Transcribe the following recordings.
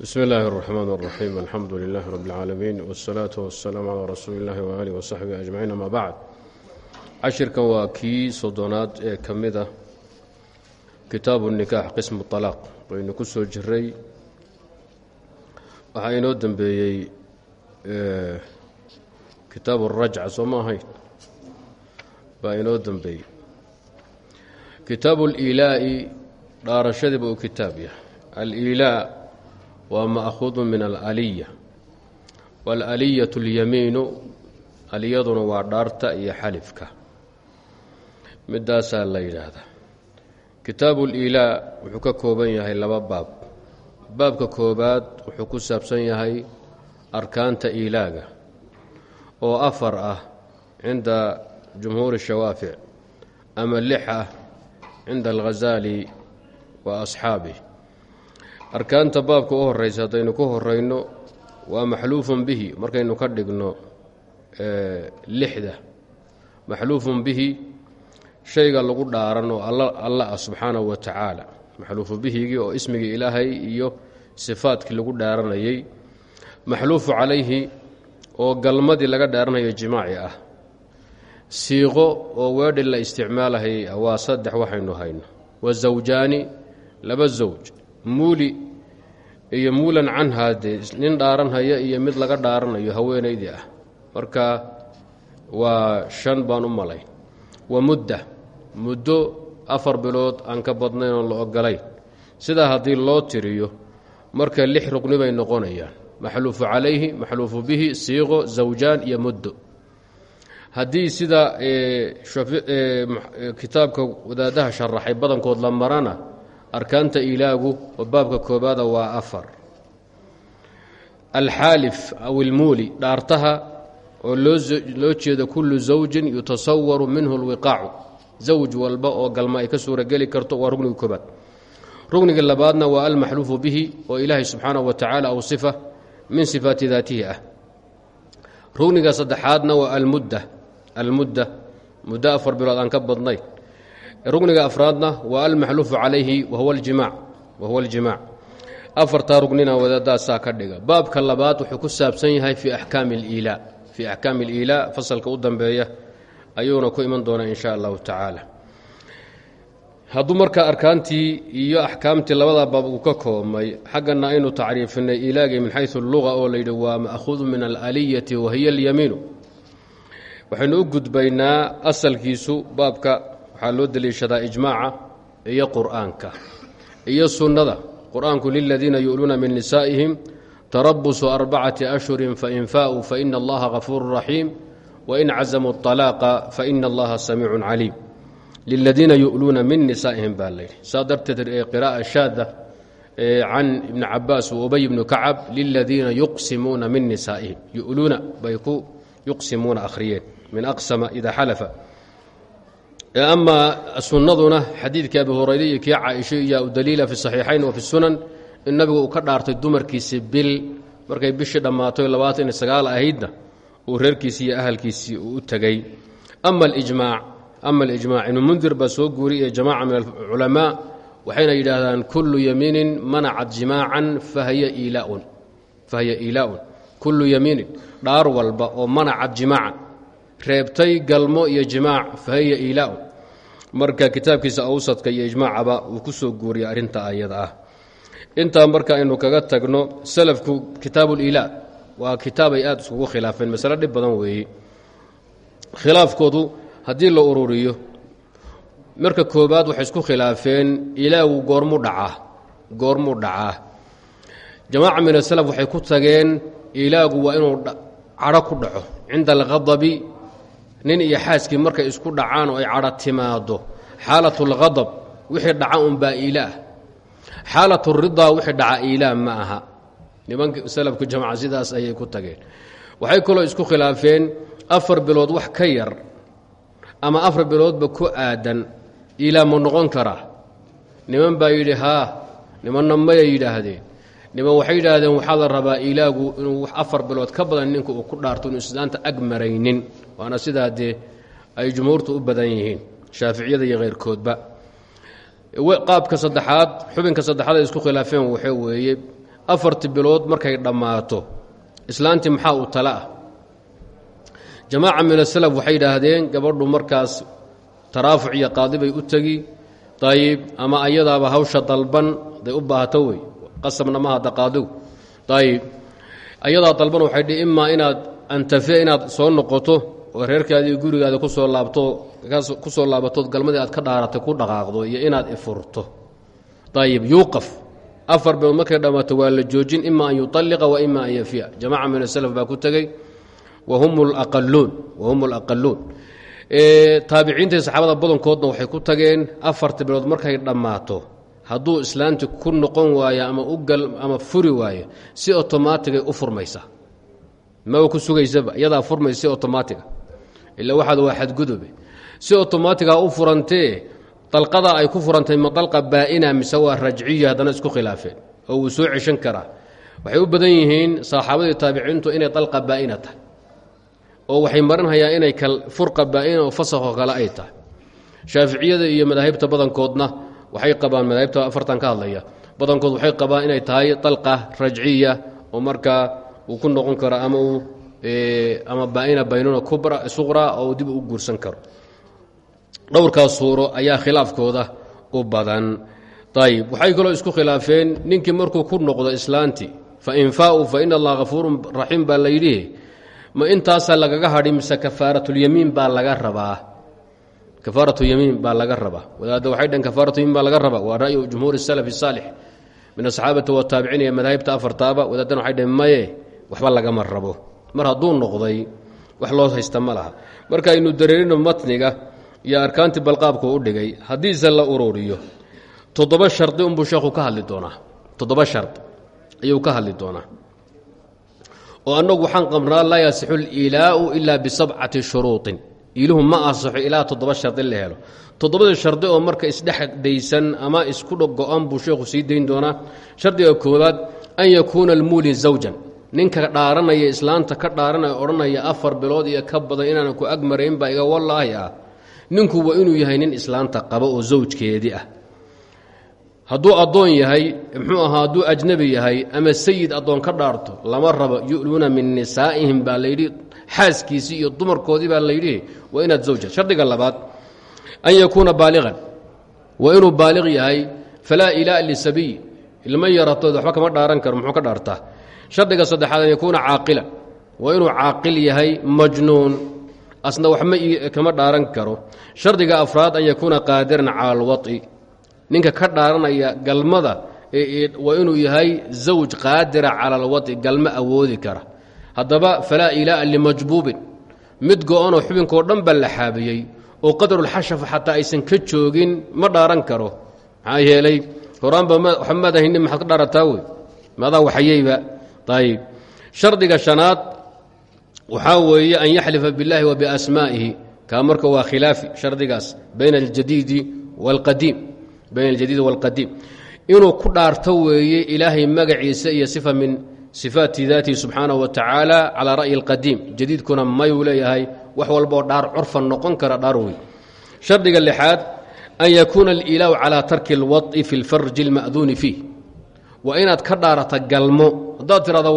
bsmi illaahi اraxmaan اraxiim alxamdu lilahi rab اlcaalamiin wاsalaatu wasalaamu calaa rasuuli illahi waaalihi wasaxbihi ajmaciin ama bacd cashirkan waa kii soddonaad ee ka mid ah kitaabu nikaax qismu طalaaq waynu ku soo jiray waxaa inoo dembeeyey kitaabu rajca soo ma ahayn baa inoo dembeeyey kitaabu اliilaa'i dhaarashadiiba uu kitaab yahay aliilaa waa ma'huudu min alaliya waalaaliyatu اlyamiinu aliyaduna waa dhaarta iyo xalifka. Midaasaa la yidhaahdaa. Kitaabu liilaa wuxuu ka kooban yahay laba baab. Baabka koobaad wuxuu ku saabsan yahay arkaanta iilaaga oo afar ah cinda jumhuuri shawaafic ama lix ah cinda alghazaali wa asxaabih arkaanta baabka u horeysa haddaynu ku horeyno waa maxluufun bihi. Markaynu ka dhigno lixda. Maxluufun bihi shayga lagu dhaaran oo alla ah subxaanahu wa tacaala. Maxluufu bihigii oo ismigii ilaahay iyo sifaadkii lagu dhaaranayey maxluufu calayhi oo galmadii laga dhaaranayo jimaaci ah. Siiqo oo weedhi la isticmaalahayay ah waa saddex waxaynu hayno. Wa zawjaani laba zawj muuli iyo muulan canhaa dee nin dhaaranhaya iyo mid laga dhaaranayo haweenaydii ah. Marka waa shan baan u malayn wa mudda muddo afar bilood aan ka badnayn oon la ogolayn sidaa haddii loo tiriyo marka lix rugni bay noqonayaan. Maxluufu calayhi maxluufu bihi siiqo zawjaan iyo muddo. Haddii sida kitaabka wadaadaha sharaxay badankood la marana arkaanta ilaagu baabka koobaada waa afar. Alxaalif aw ilmuuli dhaartaha oo loo jeedo kullu zawjin yutasawaru minhu lwiqaacu zawj walba oo galma ay ka suurageli karto waa rugniga koobaad. Rugniga labaadna waa almaxluufu bihi oo ilaahay subxaanahu wa tacaala aw sifa min sifaati daatihi ah. Rugniga saddexaadna waa almudda almudda muddo afar bilood aan ka badnayn rugniga afraadna waa almaxluufu calayhi wahuwa aljimaac afartaa rugnina wadaadaasaa ka dhiga. Baabka labaad wuxuu ku saabsan yahay fii axkaami aliilaa fasalka u dambeeya ayuuna ku iman doonaa in sha allahu tacaala. Hadduu marka arkaantii iyo axkaamtii labadaa baab uu ka koobmay xaggana aynu tacriifinay ilaagii min xayu luga oo layidhi waa ma'huudu min alaliyati wahiya alyamiinu. Waxaynu u gudbaynaa asalkiisu baabka waxaa loo deliishadaa ijmaaca iyo qur'aanka iyo sunnada. Qur'aanku liladiina yu'luuna min nisaa'ihim tarabusu arbacati ashhurin fain faa'uu faina allaha gafuuru raxiim wain cazamuu طalaaqa faina allaha samiicun caliim. Liladiina yu'luuna min nisaa'ihim baa layidhi saa darteed qira'a shaada can ibni cabaas wa ubay bnu kacab liladiina yuqsimuuna min nisaa'ihim. Yu'luuna bay ku yuqsimuuna akhriyeen. Min aqsama ida xalafa amaa sunnaduna xadiidkii abi hurayre iyo kii caaisho iyaa u daliila fi saxiixayn wa fi sunan in nabigu uu ka dhaartay dumarkiisii bil. Markay bishii dhammaato labaatan iyo sagaal ahaydna uu reerkiisii iyo ahalkiisii uu u tegey ama alijmaac ama alijmac ibnu mundir baa soo guuriyay jamaaca min alculamaa waxayna yidhaahdaan kullu yamiinin manacat jimaacan fahiya iilaaun fahiya iilaaun kullu yamiinin dhaar walba oo manacat jimaacan. Reebtay galmo iyo jimaac fahiya iilaaun marka kitaabkiisa awsadka iyo ijmaacaba uu ku soo guuriyay arrinta ayada ah. Intaa marka aynu kaga tagno salafku kitaabuliilaa waa kitaab ay aada iskugu khilaafeen masale dhib badan weeye khilaafkoodu haddii la ururiyo marka koobaad waxay isku khilaafeen ilaagu goormuu dhacaa goormuu dhacaa. Jamaaca min asalaf waxay ku tageen ilaagu waa inuu cadho ku dhaco cinda alghadabi nin iyo xaaskii markay isku dhacaan oo ay cadho timaado xaalat اlghadab wixii dhaca unbaa iilaah xaalat ridaa wixii dhaca iilaah ma aha. Nimanka salafku jamca sidaas ayay ku tageen. Waxay kaloo isku khilaafeen afar bilood wax ka yar ama afar biloodba ku aadan. Iilaa ma noqon karaa niman baa yidhi haa nimanna mayay yidhaahdeen. Niman waxay yidhaahdeen waxaa la rabaa ilaagu inuu afar bilood ka badan ninka uu ku dhaarto inu islaanta ag maraynin waana sidaa dee ay jumhuurtu u badan yihiin shaaficiyada iyo khayrkoodba qaabka saddexaad xubinka saddexaad ay isku khilaafeen waxaa weeye afarti bilood markay dhammaato islaantii maxaa u tala ah? Jamaaca min asalaf waxay yidhaahdeen gabadhu markaas taraafuc iyo qaadi bay u tegi ayib ama ayadaaba hawsha dalban haday u baahato wey qasabna maha daqaadigu ayib ayadaa dalban waxay dhi imaa inaad antafiya inaad soo noqoto oo reerkaadii gurigaada ku soo laabto ku soo laabatood galmadii aad ka dhaaratay ku dhaqaaqdo iyo inaad ifurto. Ayib yuuqaf afar bilood markay dhammaato waa la joojin ima an yuطalliqa wa ima an yafiya jamaca min asalaf baa ku tegey wahum laqaluun wahum alaqaluun taabiciintai saxaabada badankoodna waxay ku tageen afarta bilood markay dhammaato. Hadduu islaanti ku noqon waayo ama ama furi waayo si otomaatigay u furmaysa maba ku sugaysaba? Iyadaa furmaysa si otomaatiga ila waxaad waa xadgudube si otomaatiga u furantee dalqada ay ku furantay ma dalqa baa'ina mise waa rajciya isku khilaafeen oo soo ceshan karaa. Waxay u badan yihiin saxaabadii taabiciintu inay dalqa baa'ina tahay oo waxay marinhayaan inay furqa baa'ina oo fasakho kale ay tahay. Shaaficiyada iyo madaahibta badankoodna waxay qabaan madaahibta afartan ka hadlaya badankood waxay qabaan inay tahay dalqa rajciya oo markaa uu ku noqon karo ama uu ama baa'ina baynuna kubra suqra oo dib u guursan karo. Dhowrkaas suuro ayaa khilaafkooda u badan. Ayib waxay kaloo isku khilaafeen ninkii markuu ku noqdo islaanti fain faau fa ina allaha hafuurun raxiim baa la yidhi ma intaasaa lagaga hadhi mise kafaaratulyamiin baa laga rabaa? Kafaaratulyamiin baa laga rabaa. Wadaadda waxay dhaheen kafaaratulyamiin baa laga rabaa. Waa ra'yu jumhuuri salafi saalix min asaxaabati wataabiciin iyo madaahibta afartaaba. Wadaadana waxay dhaheen maye waxba lagama rabo mar hadduu noqday wax loo haysta ma laha. Marka aynu dareerino matniga iyo arkaantii balqaabku u dhigay haddiise la ururiyo toddoba shardi unbuu sheekhu ka hadli doonaa. Toddoba shard ayuu ka hadli doonaa. Oo annagu waxaan qabnaa laa yasixu lilaau ilaa bisabcati shuruuطin iiluhu ma asaxo ilaa toddoba shardi la helo. Toddobadii shardi oo marka isdhexdaysan ama isku go-an buu sheekhu sii dayn doonaa. Shardiga koowaad an yakuuna almuuli zawjan ninka dhaaranaya islaanta ka dhaaranaya odhanaya afar bilood iyo ka badan inaanan ku agmarayn baa iga wallaahi ah. Ninku waa inuu yahay nin islaanta qaba oo zawjkeedii ah. Hadduu addoon yahay muxuu ahaa hadduu ajnabi yahay ama sayid addoon ka dhaarto lama rabo yu'luuna min nisaa'ihim baa layidhi xaaskiisii iyo dumarkoodii baa layidhi waa inaad zawja shardiga labaad an yakuuna baaliqan waa inuu baaliq yahay falaa ilaa lisabiy ilma yaratood waxba kama dhaaran karo muxuu ka dhaartaa shardiga saddexaad an yakuuna caaqilan waa inuu caaqil yahay majnuun asna waxma kama dhaaran karo. Shardiga afraad an yakuuna qaadiran cala alwaطi ninka ka dhaaranaya galmada waa inuu yahay zawj qaadira cala alwaطi galmo awoodi kara. Haddaba falaa ilaa'a limajbuubin mid go-anoo xubinkoo dhan baa la xaabiyey oo qadarulxashafa xataa aysan ka joogin ma dhaaran karo. Maxaa yeelay horaanba waxba maada hinin maxaad ka dhaarataa wey maadaa waxayeyba ayib shardiga shanaad waxaa weeye an yaxlifa biاllahi wa biasmaa'ihi kaa marka waa khilaafi shardigaas bayna aljadiidi wاlqadiim bayna aljadiidi wاlqadiim inuu ku dhaarto weeye ilaahay magaciisa iyo sifa min sifaati daatihi subxaanaه wa tacaala calaa ra'yi اlqadiim jadiidkuna mayuu leeyahay wax walboo dhaar curfan noqon kara dhaar wey shardiga lixaad an yakuuna aliilaahu calaa tarki اlwaطi fi اlfarji اlma'duuni fiih waa inaad ka dhaarata galmo haddaad tirahdo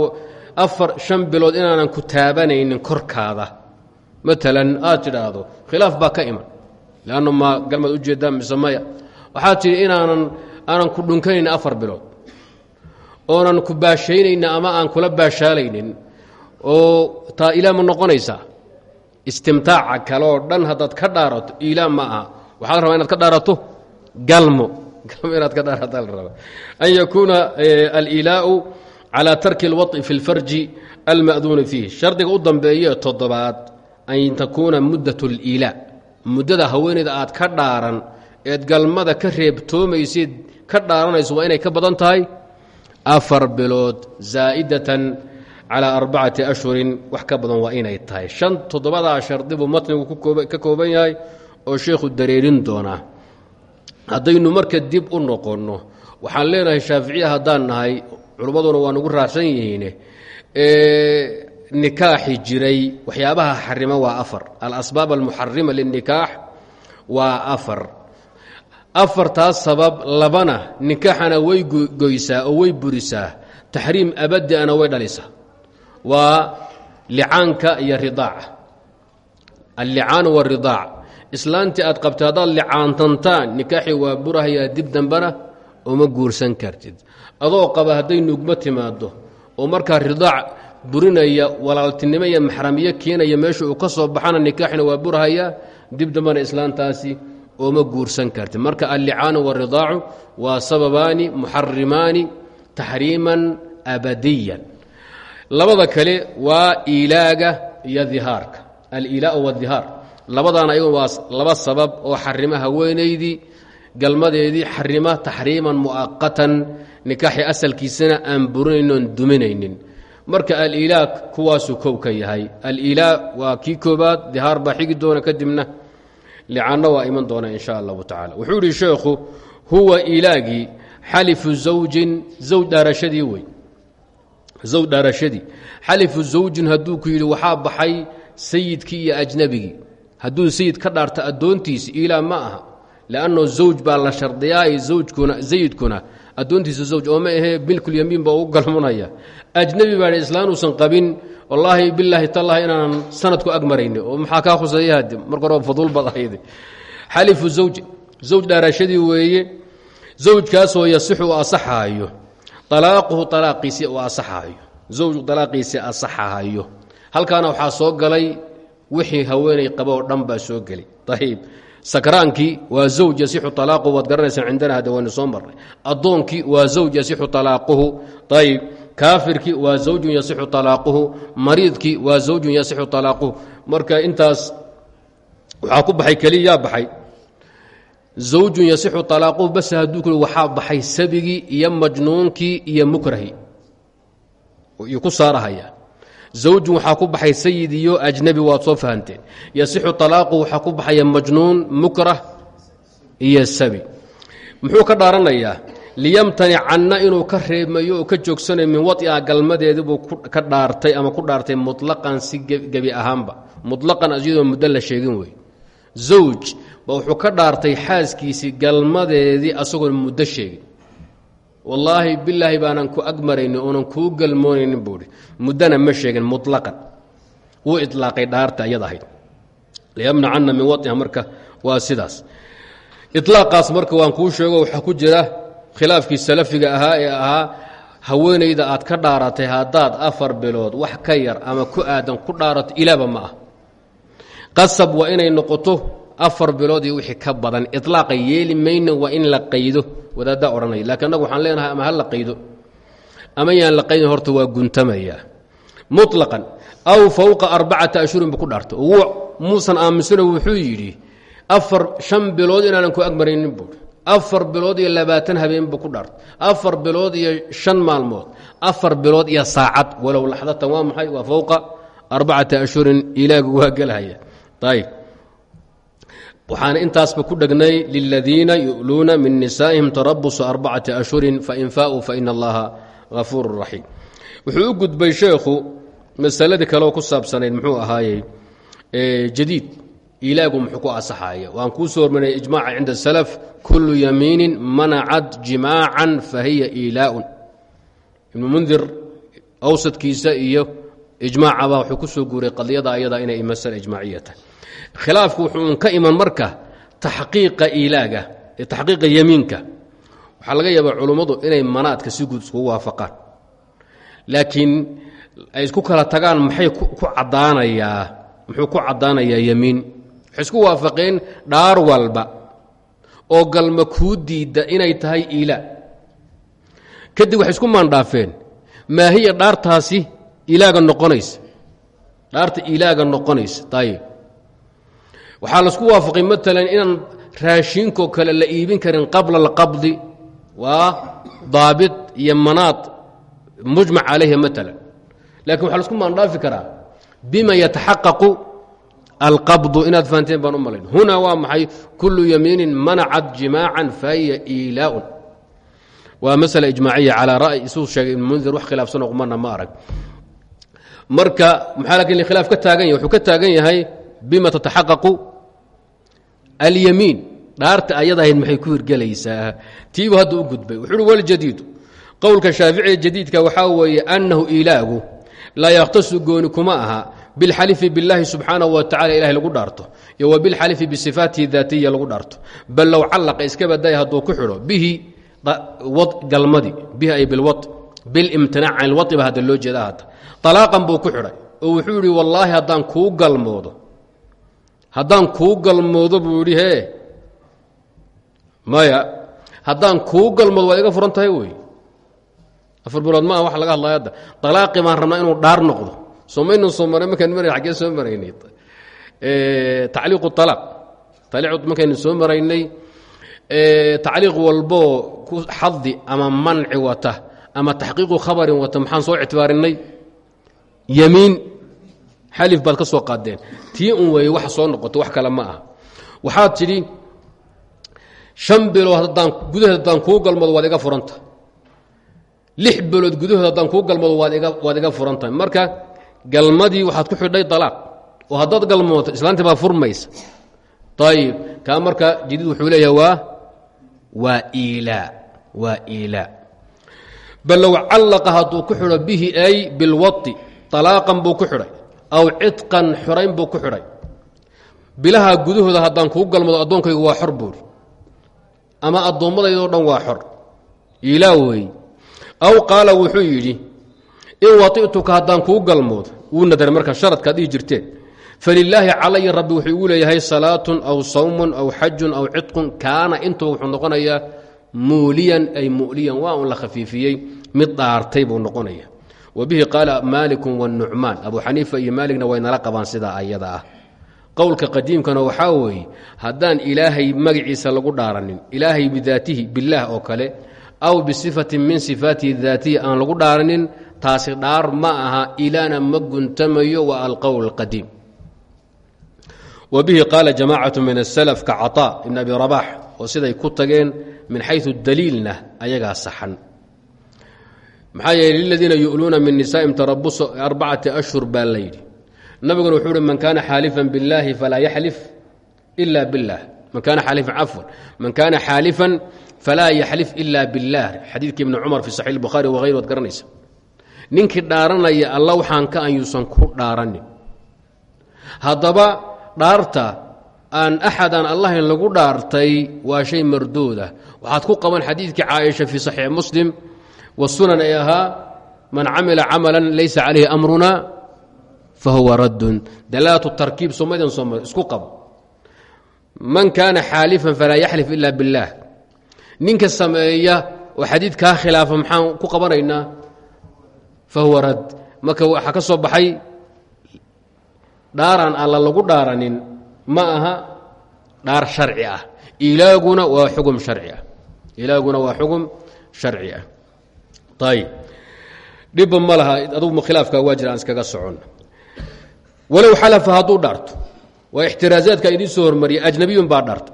afar shan bilood inaanan ku taabanaynin korkaada maalan aad tidhaahdo khilaaf baa ka iman. Leannu ma galmaad u jeedaa mise maya? Waxaad tidhi inaanan aanan ku dhunkanaynin afar bilood. Oonan ku baashaynaynin ama aan kula baashaalaynin oo taa ilaa ma noqonaysaa? Istimtaaca kale oo dhan haddaad ka dhaarato ilaa ma aha. Waxaa la rabaa inaad ka dhaarato? Galmo. Galmo inaad ka dhaarataa la rabaa. An yakuuna alilaau calى tarki اlwaطi fi اlfarji alma'duuni fiih shardiga u dambeeye toddobaad an takuuna muddaة اliilaa muddada haweeneyda aad ka dhaaran eed galmada ka reebtoomayseed ka dhaaranayso waa inay ka badan tahay afar bilood zaa'idatan calىa arbacati ashhurin wax ka badan waa inay tahay shan toddobadaa shardi buu matnigu ka kooban yahay oo sheekhu dareerin doonaa haddaynu marka dib u noqonno waxaan leenahay shaaficiya haddaan nahay culummaduna waa nagu raacsan yihiine. Nikaaxi jiray waxyaabaha xarima waa afar. Alasbaab almuxarima linikaax waa afar. Afartaas sabab labana nikaaxana way goysaa oo way burisaa. Taxriim abadi ana way dhalisaa. Waa licaanka iyo ridaaca allicaanu waridaac islaantii aad qabtay haddaad licaantantaan nikaaxi waa burahayaa dib dambana uma guursan kartid adoo qaba hadday nuugma timaado oo markaa ridaac burinaya walaaltinimo iyo maxramiyo keenaya meesha uu ka soo baxana nikaaxina waa burhayaa dib dambana islaantaasi ooma guursan kartid marka allicaanu waridaacu waa sababaani muxarimaani taxriiman abadiyan. Labada kale waa iilaaga iyo dihaarka. Aliilaa wadihaar labadaana ayagu waa laba sabab oo xarima haweenaydii galmadeedii xarima taxriiman mu'aqatan nikaaxi asalkiisana aan burinaynoon duminaynin. Marka aliilaa kuwaasuu kow ka yahay. Aliilaa waa kii koobaad dihaar baa xigi doona kadibna licanno waa iman doona in sha allahu tacala wuxuu yidhi sheekhu huwa ilaagii xalifu zawjin zawj dhaarashadii wey zawj dhaarashadii. Xalifu zawjin hadduu ku yidhi waxaa baxay sayidkii iyo ajnabigii. Hadduu sayid ka dhaarta addoontiisi ilaa ma aha lanno zawj baa la shardiyaa zawjkuna sayidkuna addoontiisa zawj oo ma ahee milkulyamiin baa ugu galmunaya ajnabi baa islaanuusan qabin wallaahi bilaahi tallahi inaanan sanadku ag oo maxaa kaa khuseeya hadi marka hore faduul bad ahayd zawj zawj dhaarashadii weeye zawjkaasoo yasixu u asaxaayo alaaquhu alaaqiisi u asaxaayo zawj alaaqiisi asaxahayo halkaana waxaa soo galay wixii haweenay qaba oo dhan baa soo geli ayib sakraankii waa zawj yasixu alaaquhu waad garanaysaan cindana hadda waynu soo marnay. Addoonkii waa zawj yasixu alaaquhu ayib kaafirkii waa zawjun yasixu alaaquhu mariidkii waa zawjun yasixu alaaquhu marka intaas waxaa ku baxay keliyaa baxay. Zawjun yasixu alaaquhu bas hadduu ku waxaa baxay sabigii iyo majnuunkii iyo mukrahi. Iyo ku saarahaya zawjun waxaa ku baxay sayid iyo ajnabi waad soo fahanteen yasixu alaaqu waxaa ku baxaya majnuun mukrah iyo sabi. Muxuu ka dhaaranayaa liyamtanicanna inuu ka reebmayo oo ka joogsanayo min waia galmadeedibuu ka dhaartay ama ku dhaartay muطlaqan si gebi ahaanba. Muطlaqan iyadoo muddo la sheegin wey zawj ba wuxuu ka dhaartay xaaskiisii galmadeedii asagoon muddo sheegin wallaahi bilaahi baanan ku agmarayni oonan kuu galmoonaynin buuhi muddana ma sheegin muطlaqan wuu ilaaqay dhaarta ayad ahayd. Liyamnacanna min waiha marka waa sidaas. Ilaaqaas marka waan kuu sheego waxaa ku jira khilaafkii salafiga ahaa ee ahaa haweenayda aad ka dhaaratay haddaad afar bilood wax ka yar ama ku aadan ku dhaarato ilaaba ma ah. Qasab waa inay noqoto afar bilood iyo wixii ka badan. Ilaaqa yeeli mayno waa in la qaydo. Wadaaddaa odhanaya lakiin annagu waxaan leenahay ama ha la qaydo. Ama yaan la qaydin horta waa guntamaya. Muطlaqan aw fowqa arbacata ashhurin ku dhaarto muusan aaminsano wuxuu yidhi afar shan bilood inaanan ku agmaraynin buui afar bilood iyo labaatan habeen buu ku dhaartay. Afar bilood iyo shan maalmood. Afar bilood iyo saacad walow laxdatan waa maxay? Waa fowqa arbacata ashhurin ilaagu waa gelhaya ayb waxaana intaasba ku dhegnay liladiina yu'luuna min nisaa'ihim tarabusu arbacati ashhurin fain faauu faina allaha hafuuru raxiim wuxuu u gudbay sheekhu masaladii kaleoo ku saabsanayd muxuu ahaayey jadiid ilaagu muxuu ku asaxaya waan kuu soo hormarinay ijmaaca cinda salaf kullu yamiinin manacad jimaacan fahiya iilaaun ibnu mundir awsadkiisa iyo ijmaacaba wuxuu ku soo guuray qadiyada ayada inay masala ijmaaciya tahay khilaafku wuxuu ka iman marka taxqiiqa ilaaga taxqiiqa yemiinka waxaa laga yaabaa culummadu inay manaadka si guud iskugu waafaqaan. Laakiin ay isku kala tagaan maxay ku caddaanayaa muxuu ku caddaanayaa yemiin waxay isku waafaqeen dhaar walba oo galma kuu diidda inay tahay iilaa kadib waxay isku maandhaafeen maahiya dhaartaasi ilaaga noqonaysa? Dhaarta ilaaga noqonaysa ayib waxaa la isku waafaqay maalan inaan raashiinkoo kale la iibin karin qabla alqabdi waa daabit iyo manaad mujmac calayha maalan laakiin waxaa la isku maandhaafi karaa bima yataxaqaqu alqabdu inaad fahanteen baan u malayn. Huna waa maxay kullu yamiinin manacat jimaacan fahiya iilaaun waa masala ijmaaciya calaa ra'y isuu sheegay ibn mundir wax khilaafsanoo qumana ma arag. Marka maxaa laakiin khilaaf ka taagan alyamiin dhaarta ayad ahayd maxay ku hirgelaysaa? Tiibu hadda u gudbay. Wuxuu uhi waljadiidu qowlka shaaficiga jadiidka waxaa weeye annahu ilaagu laa yakhtasu gooni kuma aha bilxalifi biاllaahi subxaanahu wa tacala ilahay lagu dhaarto iyo wa bilxalifi bisifaatihi daatiya lagu dhaarto. Bal low callaqa iska badaya hadduu ku xidho bihi galmadi bihi ay bilwa bilimtinaac can ilwai ba hadda loo jeeda hadda. Alaaqan buu ku xidhay oo wuxuu yidhi wallaahi haddaan kuu galmoodo haddaan kuu galmoodo buu yidhi hee maya haddaan kuu galmoodo waad iga furan tahay wey afar bilood ma ah waxa laga hadlaya hadda. Alaaqii baan rabnaa inuu dhaar noqdo. Somaynu soo maray markaan mara aggee soo maraynay. Tacliiqu alaaq taliiq markaynu soo maraynay tacliiq walboo ku xadi ama manci wata ama taxqiiqu khabarin wata maxaan soo ictibaarinay? Yemiin xalif baad ka soo qaadeen. Tii un weeye wax soo noqoto wax kale ma ah waxaad tidhi shan bilood haddaan gudaheed haddaan kuu galmado waad iga furanta. Lix bilood gudahood haddaan kuu galmado waad iga waad iga furan tahay marka galmadii waxaad ku xidhay dalaaq oo haddaad galmooto islaantii baa furmaysa. Ayib kaa marka jadiid wuxuu leeyahay waa waa iilaa waa iilaa bal low callaqa hadduu ku xidho bihi ay bilwai alaaqan buu ku xidhay aw cidqan xorayn buu ku xidhay. Bilaha gudahooda haddaan kuu galmado addoonkaygu waa xor buuri ama addoommadaydo dhan waa xor. Iilaa weey. Aw qaala wuxuu yidhi in wai'tuka haddaan kuu galmoodo. Wuu nadaray marka sharadkaad dhihi jirteen. Falilaahi calaya rabbi wuxuu igu leeyahay salaatun aw sawmun aw xajun aw cidqun kaana intuba wuxuu noqonayaa muuliyan ay mu'liyan waa un la khafiifiyey. Mid dhaartay buu noqonaya wa bihi qaala maalikun wanucmaan abu xaniifa iyo maaligna way nala qabaan sidaa ayada ah. qowlka qadiimkana waxaa weeye haddaan ilaahay magaciisa lagu dhaaranin ilaahay bidaatihi bilaah oo kale aw bisifatin min sifaatihi daatihi aan lagu dhaaranin taasi dhaar ma aha ilaana ma guntamayo waa alqowl qadiim wa bihi qaala jamaacatu min asalaf ka caطaa ibn abi rabax oo siday ku tageen min xayu daliilna ayagaa saxan maxaa yeele liladiina yu'luuna min nisaa'im tarabusu arbacati ashhur baa la yidhi nabiguna wuxuu uhi man kaana xaalifan biاllaahi falaa yaxlif ila biاllah man kaana xaalifan cafwan man kaana xaalifan falaa yaxlif ila biاllah xadiidkii ibni cumar fi saxiix اlbukhaari wahayr waad garanaysa ninkii dhaaranaya alla waxaan ka an yuusan ku dhaaranin haddaba dhaarta aan axadan allahin lagu dhaartay waa shay mardooda waxaad ku qaban xadiidkii caaisha fii saxiix muslim wasunan ay ahaa man camila camalan laysa calayhi amruna fahuwa raddun dalaatu tarkiib somadan sooma isku qabo man kaana xaalifan falaa yaxlif ila biاllaah ninka sameeya oo xadiid kaa khilaafa maxaan ku qabanaynaa fahuwa rad marka waxaa ka soo baxay dhaaraan alla lagu dhaaranin ma aha dhaar sharci ah ilaaguna waa xugum sharci ah ayib dhibba ma laha adugu khilaafka waa jira aan iskaga socon. Walow xalafa hadduu dhaarto waa ixtiraazaadka idiin soo hormariyay ajnabiyun baa dhaarta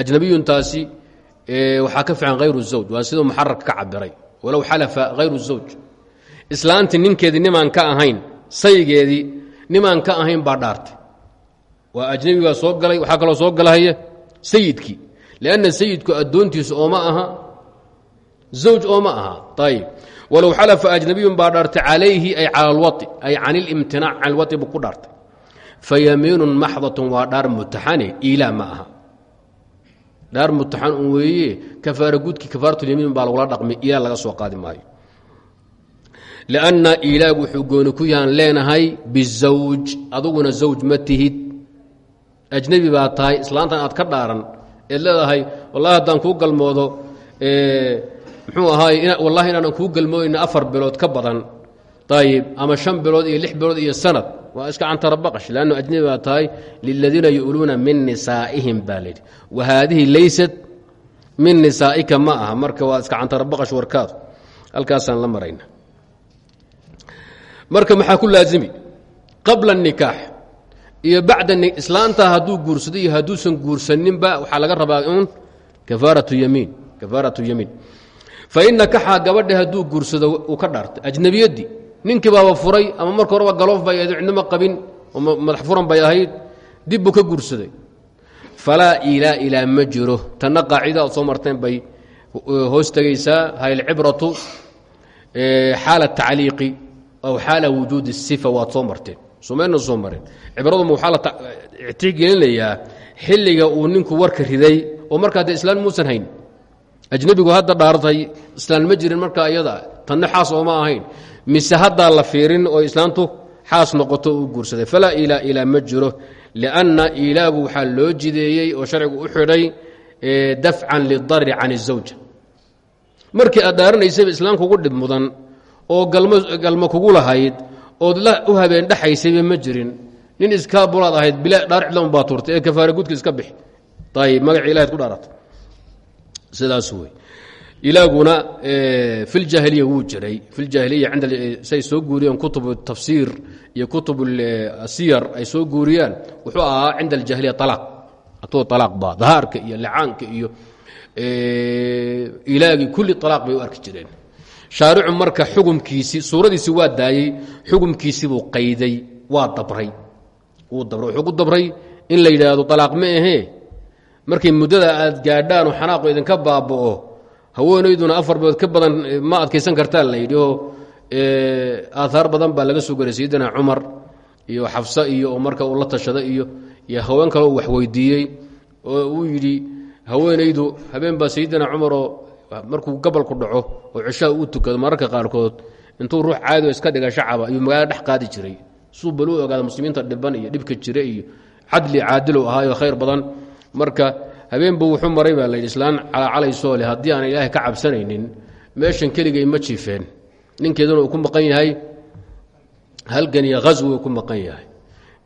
ajnabiyuntaasi waxaa ka fiican hayru zawj waa siduu muxararka ka cabiray walow xalafa hayru zawj. Islaantii ninkeedii nimaan ka ahayn saygeedii nimaan ka ahayn baa dhaartay. Waa ajnabi baa soo galay waxaa kaloo soo galahaya sayidkii. Lianna sayidku addoontiisu ooma aha zawj ooma aha. Ayib walow xalafa ajnabiyun baa dhaartay calayhi ay cala alwai ay can ilimtinaac can alwai buu ku dhaartay. Fayamiinun maxdatun waa dhaar mutaxane iilaa ma aha. Dhaar mutaxan un weeye kafaara gudkii kafaaratulyamiin baa lagula dhaqmay ilaa laga soo qaadi maayo. Lanna ilaag wuxuu gooni ku yahan leenahay bizawj aduguna zawj ma tihid. Ajnebi baa tahay islaantan aad ka dhaaran eed leedahay wallahi haddaan kuu galmoodo muxuu ahaay wallahi inaanan kuu galmoodayna afar bilood ka badan. Ayib ama shan bilood iyo lix bilood iyo sanad. Waa iska cantarabaqash lannu ajnebi baa tahay liladiina min nisaa'ihim baa wa haadihi laysat min nisaa'ika ma aha marka waa iska cantarabaqash warkaadu. Halkaasaan la marayna. Marka maxaa ku laazimi? Qabla الnikaax iyo bacda islaanta hadduu guursado iyo hadduusan guursaninba waxaa laga rabaa un kafaaratu yamiin kafaaratu yamiin fain nakaxaa gabadha hadduu guursado uu ka dhaartay ajnabiyadii ninkii baaba furay ama marka horeba galoof bay ahayd cidnimo qabin oo madax bay ahayd dib buu ka guursaday. Falaa ilaa ilaa ma jiro. Tanna qaacida soo marteen bay hoos tegaysaa. Halcibratu xaala tacliiqi aw xaala wujuudi sifa waad soo somayna soo marin cibraduma waxaa la ictigelinayaa xilliga uu ninku warka riday oo markaa dee islaan muusan hayn ajnabigu hadda dhaartay islaan ma jirin marka iyada tanna xaas ooma ahayn. Mise haddaa la fiirin oo islaantu xaas noqoto u guursaday. Falaa ila ila ma jiro lianna ilaabu waxaa loo jideeyey oo sharcigu u xidhay dafcan lidarri can izawja markii aad dhaaranaysayba islaam kugu dhib mudan oo galmo kugu lahayd ood la u habeen dhexaysayba ma jirin. Nin iskaabulaad ahayd bila dhaar cidlan baa tuurtay ee kafaara gudka iska bixi. Ayb magaci ilahayd ku dhaaratay sidaas wey ilaaguna fi ljaahiliya wuu jiray. Fi ljaahiliya cinda say soo guuriyeen kutub tafsiir iyo kutub siyar ay soo guuriyaan. Wuxuu ahaa cinda aljahiliya alaaq atuu alaaq ba dahaarka iyo lacaanka iyo ilaagii kulli alaaq bay u arki jireen. Shaaricu marka xukumkiisii suuradiisii waa daayey xukumkiisibuu qayday waa dabray wuu dabray wuxuu ku dabray in la yidhaahdo alaaq ma ahee markay muddada aad gaadhaan oo xanaaqu idinka baaba'o haweenayduna afar bilood ka badan ma adkaysan kartaa la yidhi oo aaaar badan baa laga soo garay sayidina cumar iyo xafsa iyo oo marka uu la tashada iyo iyo haween kale waxweydiiyey oo uu yidhi haweenaydu habeen baa sayidina cumaroo markuu gabalku dhaco oo cishaa uu tukado mararka qaarkood intuu ruux caado iska dhiga shacaba ayuu magaalada dhex qaadi jiray. Suu bal u ogaada muslimiinta dhiban iyo dhibka jira iyo cadli caadilow ahaayo khayr badan marka habeenbu wuxuu maray baa layidhi islaan calacalaysoo leh haddii aan ilaahay ka cabsanaynin meeshan keligay ma jiifeen. Ninkeeduna uu ku maqan yahay halgan iyo haswi uu ku maqan yahay.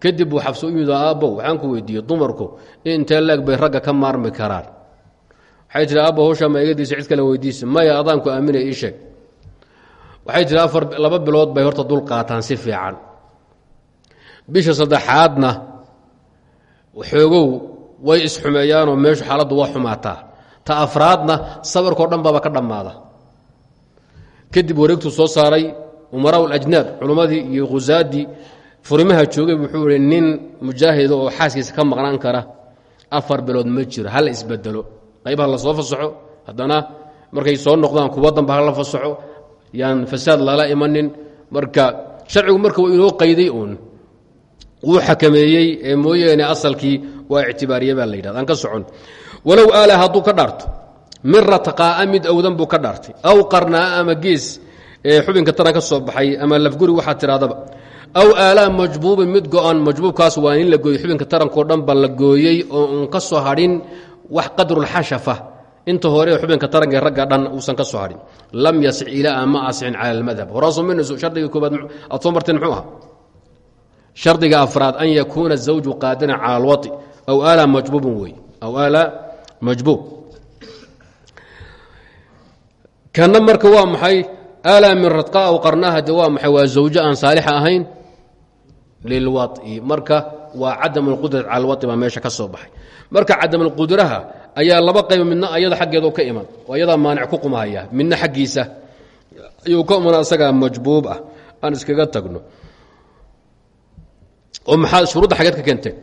Kadib buu xabso u yimid aabbow waxaan ku weydiiyey dumarku in intee leeg bay ragga ka maarmi karaan? Waxay tihi aabbo hawshaa ma igadiisa cid kale weydiisa maya adaanku aaminay ii sheeg. Waxay tihi afar laba bilood bay horta dul qaataan si fiican. Bisha saddexaadna xoogow way isxumeeyaanoo meeshu xaaladdu waa xumaataa. Ta afraadna sabirkao dhan baaba ka dhammaada. Kadib wareegtuu soo saaray umaraa alajnaab culummadii iyo khusaaddii furimaha joogay wuxuu ihi nin mujaahida oo xaaskiisa ka maqnaan kara afar bilood ma jiro hala isbedelo qaybaha la soo fasaxo haddana markay soo noqdaan kuwa damba hala fasaxo yaan fasaad lala imanin. Marka sharcigu marka waa inoo qayday uun wuu xakameeyey ee mooyeene asalkii waa ictibaariye baa la yidhahda aan ka socon. Walow aala hadduu ka dhaarto mirata qaa'a mid awdan buu ka dhaartay. Aw qarnaa ama gees ee xubinka taran ka soo baxay ama lafguri waxaa tidhahdaba aw aalaa majbuubin mid go-an majbuubkaas waa in la gooyey. Xubinka tarankao dhan ba la gooyey oo uun ka soo hadhin wax qadrulxashafa inta hore xubinka taranka ragga dhan uusan ka soo hadhin. Lam yasic ilaa ma asixin cala almadhab. Horaaso minayso shardiga koobaad aad soo muxuu aha shardiga afraad an yakuuna zawju qaadiran cala alwai aw aala majbuubin wey aw aala majbuub. Kana marka waa maxay? Aala min radqa aw qarnaha de maxay? Waa zawjo aan saalixa ahayn? Lilwai marka waa cadam alqudrati cala alwai baa meesha ka marka cadam alqudraha ayaa laba qayba midna ayada xaggeeda ka iman oo ayadaa maanic ku qumahaya midna xaggiisa. Ayuu ka iman asagaa majbuub ah. Aan iskaga tagno oo maxaa shuruudda xageed ka keentee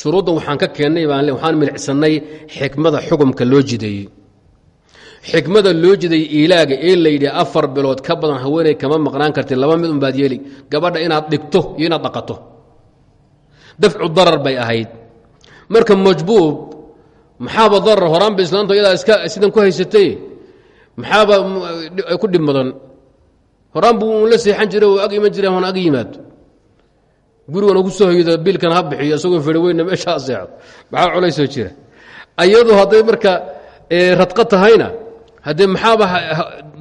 shuruuddan waxaan ka keennay baan le waxaan milicsannay xikmada xukumka loo jideeyey. Xikmada loo jiday ilaaga ee la yidhi afar bilood ka badan haweeney kama maqnaan karti laba mid unbaad yeeli. Gabadha inaad dhigto iyo inaad dhaqato. Dafcu darar bay ahayd. Marka majbuub maxaaba darar horaanba islaamta iyadaa iska sidan ku haysatay? Maxaaba ku dhib horaan buu la seexan jiray oo ag iman jiray hon ag yimaado gurigan ugu soo hoyda biilkan ha bixiyo isagoo fedhi weyna meeshaa seexdo. Maxaa colaysoo jira? Ayadu hadday marka radqa tahayna haddee maxaaba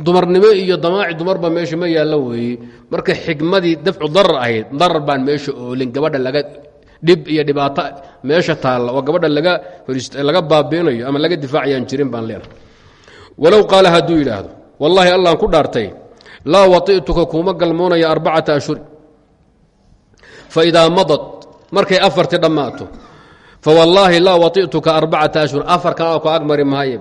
dumarnimo iyo damaaci dumarba meesha ma yaallo weeye marka xikmadii dafcu darar ahayd darar baan meesha oolin gabadha laga dhib iyo dhibaato meesha taalla oo gabadha laga laga baabiinayo ama laga difaacayaan jirin baan leenahay walow qaala hadduu yidhaahdo wallaahi allaan ku dhaartay laa wati'tuka kuuma galmoonaya arbacata ashhur faidaa madad markay afartii dhammaato fawallaahi laa wati'tuka arbacata ashhur afar kalaa ku agmari maaye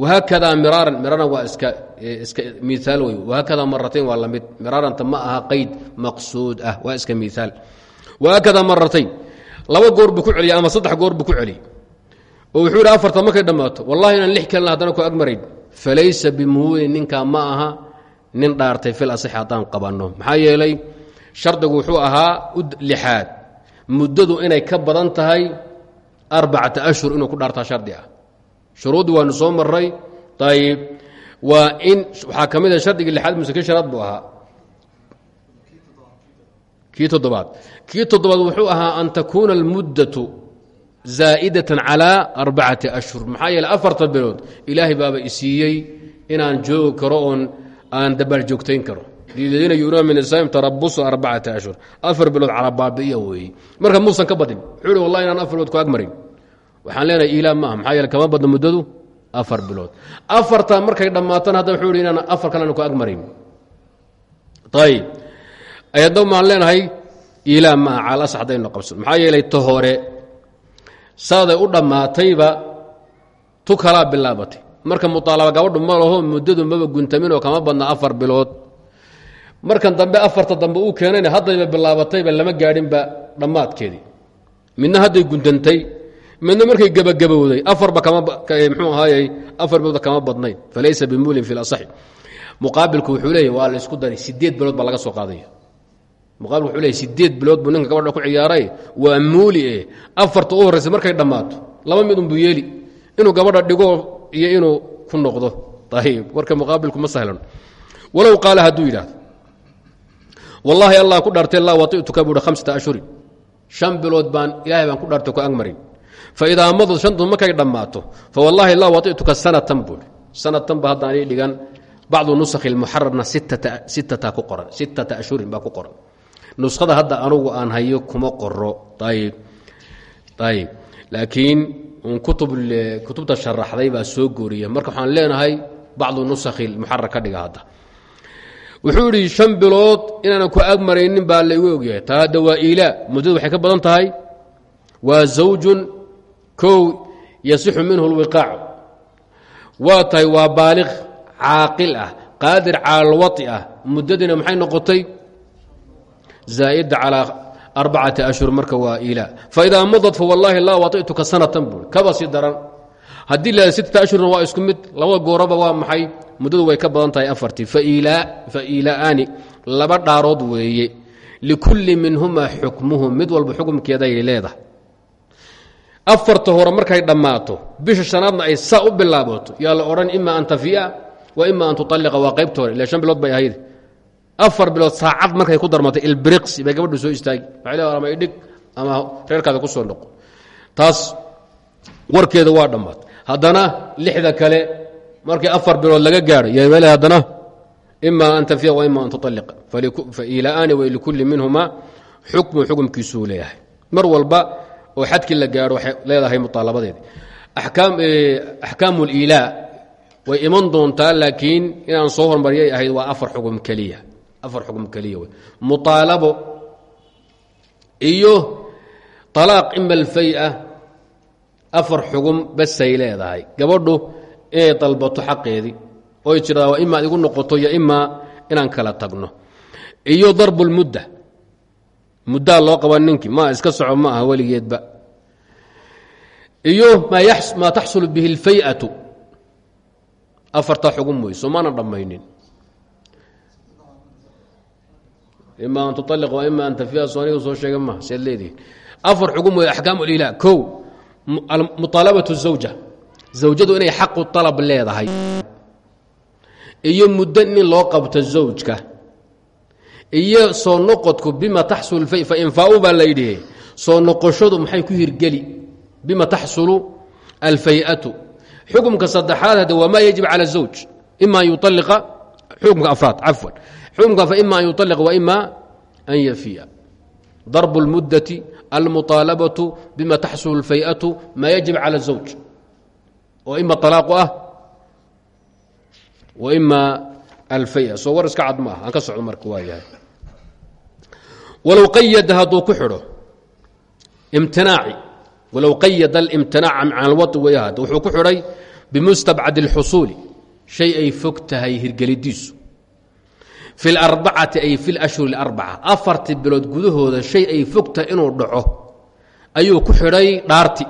wahaakadaa miraaran miraaran waa iska iska miaal wey wahaakadaa maratayn waa la mid miraaranta ma aha qayd maqsuud ah waa iska miaal wahaakadaa maratayn laba goor buu ku celiyay ama saddex goor buu ku celiyey. Oo wuxuu yidhi afarta markay dhammaato wallahi inaan lix kalena haddana ku shardigu wuxuu ahaa lixaad. Muddadu inay ka badan tahay arbacata ashhur inuu ku dhaartaa shardi ah. Shuruuddi waanu soo maray ayib waa in waxaa ka mid a shardigii lixaad musaki shanaad buu ahaa. Kii toddobaad. Kii toddobaad wuxuu ahaa an takuuna almuddatu zaa'idatan calaa arbacati ashhur. Maxaa yeele afarta bilood ilaahay baaba isiiyey inaan joogi karo oon aan dabaal joogtayn karo liladiina yuunuuna min isaa'im tarabusu arbacata ashhur. Afar bilood calaa baabi'iya weeye marka muusan ka badin wuxuu hi wallahi inaan afar bilood ku agmarin waxaan leenahay iilaa maaha maxaa yeele kama badno muddadu? Afar bilood. Afartaa markay dhammaatana hadda wuxuu inaan afar kalena ku agmarin ayib ayadna maan leenahay ilaa maaha calas haddaynu qabsan. Maxaa yeelay ta hore saaday u dhammaatayba tu kalaa bilaabatay marka muaalaba gabadhu ma laho muddadu maba guntaminoo kama badna afar bilood markan dambe afarta dambe uu keenayna haddayba bilaabatayba lama gaadhinba dhammaadkeedii midna hadday guntantay midna markay gebagabowday afarba kamamxuu ahaayey afar bilooda kama badnayn. Falaysa bimulin fi lasaxi muqaabilku wuxuu leeya waa la isku daray sideed bilood baa laga soo qaadaya. Muqaabil wuxuu leeyahy sideed bilood buu ninka ku ciyaaray waa muuli eh. Afarta u horraysa markay dhammaato laba mid unbuu yeeli. Inuu gabadha dhigo iyo inuu ku noqdo. Ayib marka muqaabilku ma sahlan. Walow qaala hadduu yidhaahdo wallaahi allah ku dhaartay laa wati'tuka buuhi khamsata ashhurin shan bilood baan ilaahay baan ku dhaartay ku agmarin fa idaa madad shantu markay dhammaato fa wallaahi laa wati'tuka sanatan buuhi sanatan ba haddaan ii dhigan bacdu nusakhi lmuxararna sittata ku qoran sittata ashhurin baa ku qoran. Nuskhada hadda anugu aan hayo kuma qoro ayb ayb laakiin kutub kutubta sharaxday baa soo gooriya. Marka waxaan leenahay bacdu nusakhi muxarar ka dhiga hadda wuxuu idhi shan bilood inaanan ku agmaraynin baa laygu ogyahay. Taa hadda waa iilaa muddadu waxay ka badan tahay. Waa zawjun kow yasixu minhu lwiqaacu waa tahay waa baaliq caaqil ah qaadir caalwai ah. Muddadiina maxay noqotay? Zaa'ida calaa arbacati ashhur marka waa ilaa faidaa madad fawallaahi laa waطictuka sanatan buui kaba sii daran haddii la sittata ashhurna waa isku mid laba gooraba waa maxay? Muddadu way ka badan tahay afartii. Faiila'aani laba dhaarood weeye. Likulli minhumaa xukmuhu mid walba xukumkeeday leedahay. Afarta hore markay dhammaato bisha shanaadna ay saa u bilaabato yaa la odhan ima an tafiya wa ima an tualiqa waa qaybta ila shan bay ahayd. Afar bilood saacad markay ku darmatay ilbriqsi bay gabadhu soo istaagi. Waay le ama idhig ama reerkaada ku soo noqo. Taas warkeeda waa dhammaad haddana lixda kale markii afar bilood laga gaadho yml haddana ima an tafiya wa ima an tualiqa faila'aani wa likulli minhuma xukmu xukumkiisuu leeyahay. Mar walba oo xadkii la gaadho waxay leedahay muaalabadeedi axkaamu liilaa way iman doontaa laakiin inaan soo hormariyay ahayd waa afar xukm keliya. Afar xukm keliya wey muطaalabo iyo طalaaq ima alfaya afar xugum basay leedahay. Gabadhu inay dalbato xaqeedii oy tiraa waa imaad igu noqoto iyo imaa inaan kala tagno. Iyo darbu اlmudda muddaa loo qaba ninkii ma iska soco ma aha weligeedba. Iyo maa taxsul bihi اlfayatu afartaa xugum wey soo maana dhammaynin. Ima an tualiq wa ima an tafiya sooniga soo sheega maha seed afar xugum wey axkaam lilah kow muaalabatu zawja. Zawjadu inay xaqu alab leedahay. Iyo muddo nin loo qabto zawjka. Iyo soo noqodku bima taxsul fainfaau baa la yidhi. Soo noqoshadu maxay ku hirgeli? Bima taxsulu alfay-atu. Xukumka saddexaad hadde waa maa yajib cala zawj. Ima an yualiqa xukumka afraad cafwan. Xukumka faima an yualiqa waima an yafiya. Darbu اlmuddati almuطaalabaةu bima taxsul اlfayatu ma yajib calى الزawj oo ima طalaaqu ah wa ima alfaya soo war iska cad ma ah aan ka socdo marka waa yahay walow qayada hadduu ku xidho imtinaaci walow qayada اlimtinaac can alwaطi wayahad wuxuu ku xidhay bimustabcad اlxusuuli shay ay fog tahay hirgelidiisu fi arbacati ay fi ashhur arbaca afartii bilood gudahooda shay ay fogta inuu dhaco ayuu ku xidhay dhaarti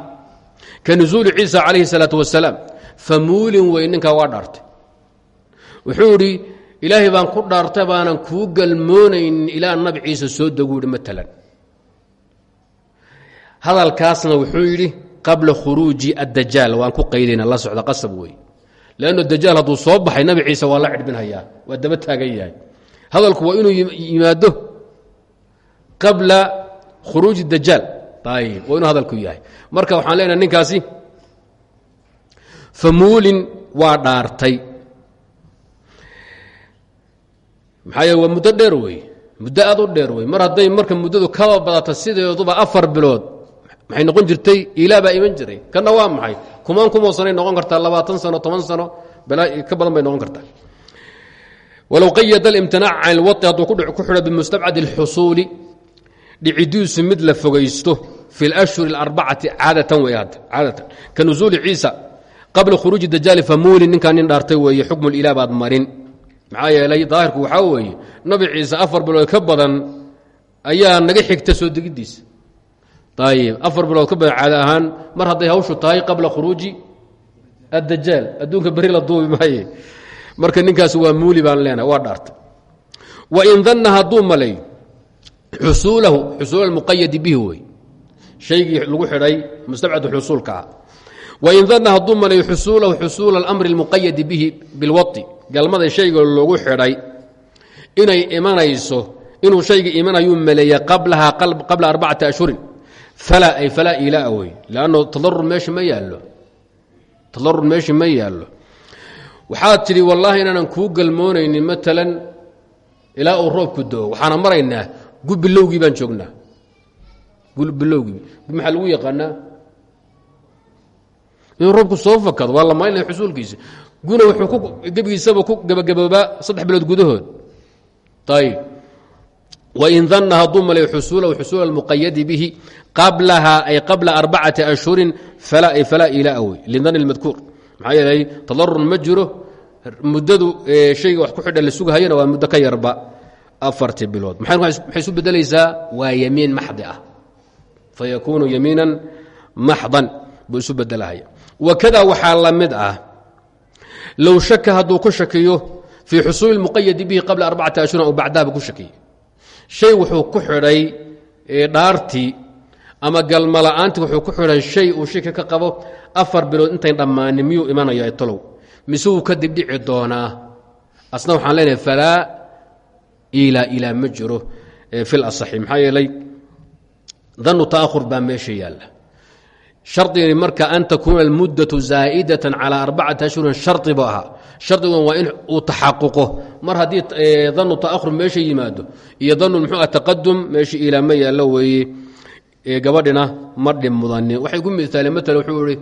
ka nusuuli ciisa calayhi salaatu wasalaam famuulin wey ninkaa waa dhaartay wuxuu idhi ilaahay baan ku dhaartay baanan kuu galmoonaynin ilaa nabi ciisa soo deguu yidhi maalan hadalkaasna wuxuu yidhi qabla khuruuji addajaal waan ku qaydayna la socda qasab wey leanno dajaal hadduu soo baxay nabi ciise waa la cidbinhayaa waa daba taagan yahay hadalku waa inuu yimaado qabla khuruuji dajaal ayib waa inuu hadalku yahay. Marka waxaan leenahay ninkaasi famuulin waa dhaartay. Maxaa yeele waa muddo dheer wey muddo aad u dheer wey mar hadday marka muddadu kaba badata sideeduba afar bilood maxay noqon jirtay? Ilaa baa iman jiray. Kana waa maxay? Kumaan kumoo sanay noqon kartaa labaatan sano toban walow qayada alimtinaac can ilwai hadduu ku xidho bimustabcad اlxusuuli dhicidiisu mid la fogaysto fi اlashhuri اlarbacati caadatan wey hadda caadatan ka nusuuli ciisa qabla khuruuji dajaali famuuli ninkaa nin dhaartay weeye xukmu lilah baad marin maxaa yeelay daahirku waxaa weeye nabi ciise afar bilood ka badan ayaa naga xigta soo degiddiisa ayib afar bilood ka badan caada ahaan mar hadday hawshu tahay qabla khuruuji addajaal adduunka beri la duubi maaye marka ninkaas waa muuli baan leenahay waa dhaartay. Wain danna hadduu malay xusuulahu xusuul almuqayadi bihi wey shaygii lagu xidhay mustabcad xusuulka ah. Wain danna hadduu malay xusuulahu xusuula alamri almuqayadi bihi bilwai galmada shayga loogu xidhay inay imanayso inuu shayga imanayuu maleeya qablahaa qabla arbacati ashhurin falaa ay falaa ilaa wey lanno tadarur meesha ma yaallo. Tadarur meesha ma yaallo waxaad tidhi wallaahi inaanan kuu galmoonaynin maalan ilaa uu roobku do waxaana maraynaa gu bilowgii baan joognaa. Bilowgii maxaa lagu yaqaanaa? Inuu roobku soo fakado waa la maynaya xusuulkiisa. Guna wuxuu ku gebigiisaba ku gebagaboobaa saddex bilood gudahood. Ayb wain danna hadduu malay xusuulahu xusuula almuqayadi bihi qablaha ay qabla arbacati ashhurin falaa ilaa wey lidan اlmadkuur maxaa yeelay tadarur ma jiro muddadu shayga wax ku xidha la sugahayana waa muddo ka yarba afarti bilood. Maxay isu bedelaysaa waa yamiin maxdi ah. Fayakuunu yamiinan maxdan buu isu bedelahaya wakada waxaa la mid ah low shaka hadduu ku shakiyo fii xusuuli muqayadi bihi qabla arbacati ashhurin aw bacdaha ku shakiye shay wuxuu ku xidhay dhaartii ama galmala'aantii wuxuu ku xidhay shay uu shaki ka qabo afar bilood intayn dhammaanin miyuu imanaya talow mise wuu kadib dhici doonaa? Asna waxaan leenahay falaa ilaa ilaa ma jiro fil asaxi. Maxaa yeelay danu ta'ahur baa meesha yaalla. Shardigani marka an takuuna almuddatu zaa'idatan calaa arbacati ashhurin shardi bu ahaa. Shardigan waa in uu taxaquqo. Mar haddii danu ta'ahur meesha yimaado iyo danu muxuu ah taqadum meesha ilaa ma yaallo weeye gabadhina ma dhib mudanin waxay ku miaaleen maala wuxuu ihi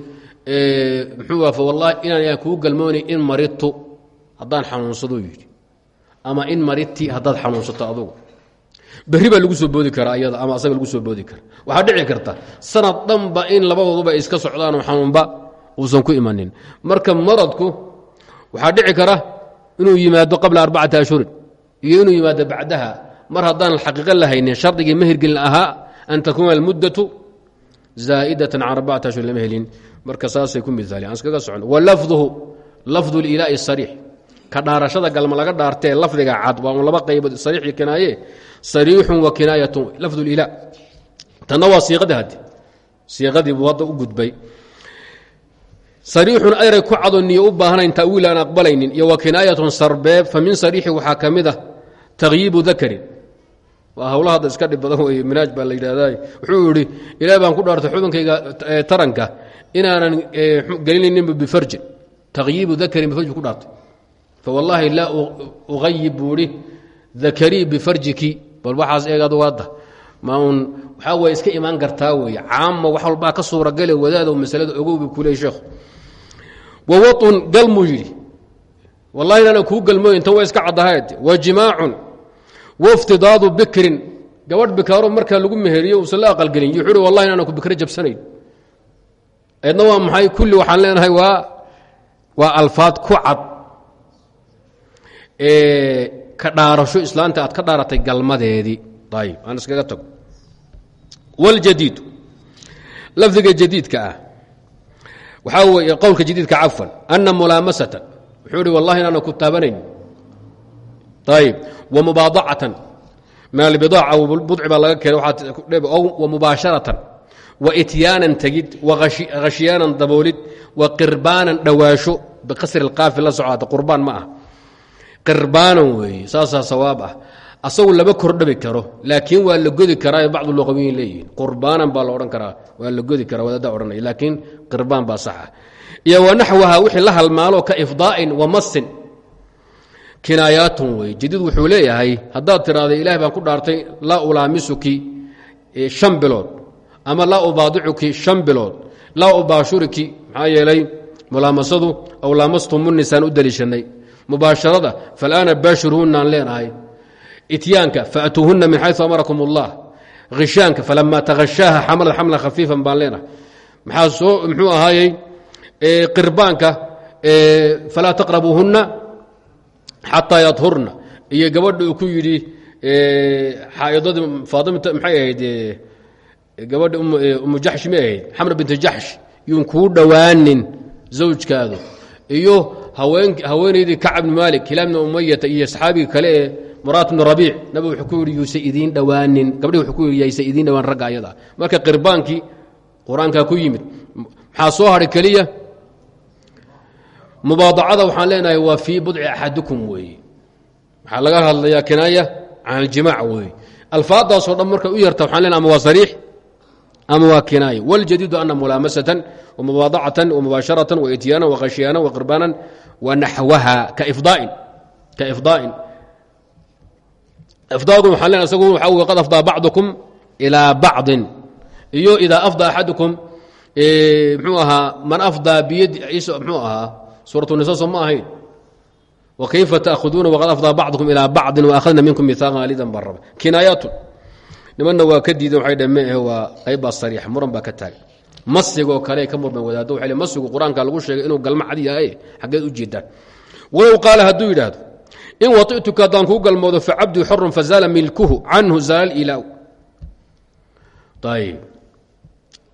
muxuu fa wallahi inaan kuu galmoonay in maridtu haddaan xanuunsadou yidhi. Ama in maridti haddaad xanuunsato adugu. Berri baa lagu soo boodi karaa iyada ama asaga lagu soo boodi kara waxaa dhici karta sanad dhanba in labadooduba iska socdaanoo xanuunba uusan ku imanin. Marka maradku waxaa dhici kara inuu yimaado qabla arbacati ashhurin iyo inuu yimaado bacdaha. Mar haddaan xaqiiqo lahaynin shardigii mahirgelin ahaa an takuuna almuddatu zaa'idatan can arbacati ashhur lama helin marka saasay ku miaaleen aan iskaga socon walafduhu lafdu lilaai sariix ka dhaarashada galma laga dhaartee lafdiga cad waa un laba qaybood sariix iyo kinaaye sariixun wa kinaayatun lafdu lilaa tanna waa siiqadii haddi siiqadii buu hadda u gudbay sariixun eray ku cado niyo u wa dakarin waa iska dhib badan weeye minaaj baa la yidhahdaa wuxuu yidhi ilaah baan ku dhaartay xubankayga taranka inaanan gelinayninba bifarjin takhyiibu dakarin bifarji ku dhaartay. Fawallaahi laa uayib buu dakarii bifarjiki. Bal waxaas eeg adugu hadda ma uun waxaa weye iska imaan kartaa weeye. Caama wax walbaa ka suuragale wadaado masalada ogowbi kuleey sheekhu. Wawaun galmuu yidhi. Wallahi inaana kuu galmooyin tan waa iska caddahayd. Wa jimaacun waftidaadu bikrin gabadh bikaaro markaa lagu meheriyo uusan la aqalgelin. Wuxuu uhi wallahi inaana ku bikro jabsanayn. Eedna waa maxay? Kulli waxaan leenahay waa waa alfaad ku cad. Ka dhaarasho islaanta aad ka dhaaratay galmadeedii ayb aan iskaga tago. Wاljadiidu lafdiga jadiidka ah. Waxaa weeye qowlka jadiidka cafan ana mulaamasata wuxuu ihi wallahi inaana ku taabanayn ayb wamubaadacatan min albidaaca budci baa laga keenay wamubaasharatan waityaanan tegid wahashiyaanan daboolid wa qirbaanan dhowaasho bikasri اlqaafi la socota qurbaan ma ah qirbaanan weeye saasaa sawaab ah asagu lama karo laakiin waa la godi karaa bacdu luqawiyin leeyihiin qurbaanan baa la odhan karaa waa la godi karaa wadaada odhanaya laakiin qirbaan baa saxa iyo wanaxwaha wixii la halmaalo ka ifdaa'in wa masin kinaayaatun wey jadiid wuxuu leeyahay haddaad tiraahda ilaah baan ku dhaartay laa ulaamisuki shan bilood ama laa ubaadicuki shan bilood ubaashuriki maxaa yeelay mulaamasadu aw laamastumunnisaan u deliishanay mubaasharada falaana baashiruhunaan leenahay. Ityaanka faatuuhunna min xayu amarakum اllah hishaanka falama tahashaaha xamlan xamlan khafiifan baan maxaa soo muxuu ahaayey qirbaanka falaa taqrabuuhunna xataa yadhurna. Iyo gabadha uu ku yidhi xaaidadii faatimata maxay ahayd gabadha umu jaxsh may ahayd xamra binti jaxsh yuun kuu dhowaanin zawjkaadu. Iyo haweenaydii kacab bni maalik hilaal bni iyo saxaabiga kale ee muraat bni rabiic nabig wuxuu ku yidhi yuusa idiin dhowaanin gabdhihi wuxuu ku marka qirbaankii qur'aankaa ku yimid maxaa soo hadhay keliya mubaadacada waxaan leenahay waa fii budci axadikum weeye. Waxaa laga hadlayaa kinaaya can aljimaac weeye. Alfaadaasoo dhan markay u yarta waxaan leenahay ama waa sariix ama waa kinaaya. Waljadiidu ana mulaamasatan wamubaadacatan wamubaasharatan waityaanan wakhashiyaanan waqirbanan wanaxwaha kaifdaa'in kaifdaa'in ifdaagu waxaan leenahay isagu waxaa weye qad afdaa bacdukum ilaa bacdin. Iyo idaa afdaa axadukum mxuu ahaa man afdaa biyadi mxuu ahaa suuratnisa soo ma ahayn? Wakayfa taahuduuna waqad afdaa bacdukum ilaa bacdin waahadna minkum miaaqan alidan baa raba nimanna waa ka waxay dheen meehe waa sariix muran baa ka taagan. Masigoo kale ka murmeen wadaaddo waxay le masigu lagu sheegay inuu galmo yahay xaggeed u jeedaan walow qaala hadduu yidhaahdo in wai'tuka haddaan kuu galmoodo facabdii xorun fazaala milkuhu canhu zaala ilaaw ayb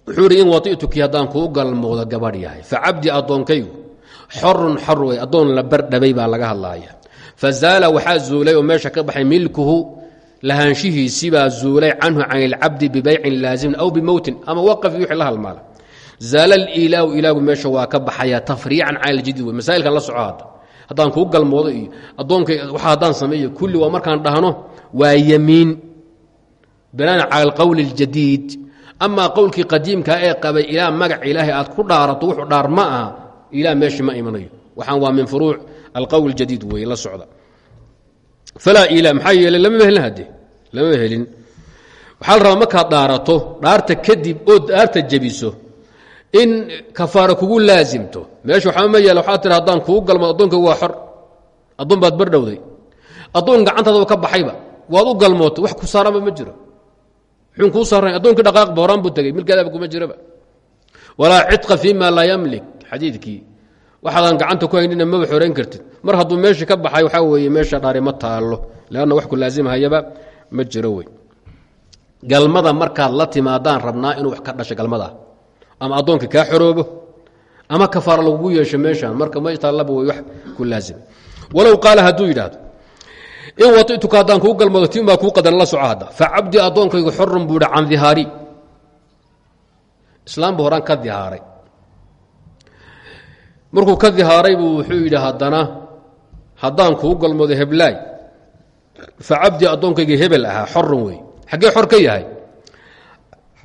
wuxuu in wai'tuki haddaan kuu galmoodo gabadh yahay facabdii addoonkaygu xorun xor wey addoon la bardhabay baa laga hadlaaya. Fazaala waxaa zuulay oo meesha ka baxay milkuhu lahaanshihiisibaa zuulay canhu can ilcabdi bibaycin laazimin aw bimowtin ama waqafi wixii la halmaala. Zaala aliilaahu ilaagu meesha waa ka baxaya tafriican cala ljadid wey masaa'ilkan la soco hadda haddaan galmoodo iyo addoonka waxa haddaan sameeyo kulli waa markaan dhahno waa yemiin binaan cala alqowli اljadiid amaa qowlkii qadiimkaa ee qabay ilaa magac ilaahay aad ku dhaarato wuxuu dhaar ilaa meeshi ma imanayo. Waxaan waa min furuuc alqowl jadiid wey la socda. Falaa ila maxaa yeeley lamama helin hadde lamama helin waxaa dhaarato dhaarta kadib oo dhaarta jebiso in kafaara kugu laasimto meesha waxaa ma yaalla waxaa tiri haddaan galmo addoonka waa xor. Addoon baad bardhowday addoon gacantaadaba ka baxayba waad u galmootay wax ku saaranba ma jiro. Muxuun kuu saaran addoonkii dhaqaaqba horaan buu tegey milkaadaaba kuma jiraba. Walaa cidqa fii ma yamlik xadiidkii. Waxaadan gacanta ku haynina maba xorayn kartid. Mar hadduu meesha ka baxay waxaa weeye meesha dhaari ma taallo leanna wax ku laasimhayaba ma jiro wey. Galmada markaad la timaadaan rabnaa inuu wax ka dhasho galmada ama addoonka kaa xoroobo ama kafaara lagugu yeesho meeshaan marka ma taallaba way wax ku laazima walow qaala hadduu yidhaahdo in waituka haddaan kuu galmoodo tin baa kuu qadan la soco hadda. Fa cabdii addoonkaygu xorun buu hi can dihaari. Islaam bu horaan ka dihaaray markuu ka dihaaray buu wuxuu yidhi haddana haddaan kuu galmoodo heblaay fa cabdii addoonkayga hebel ahaa xorun wey xaggee xor ka yahay.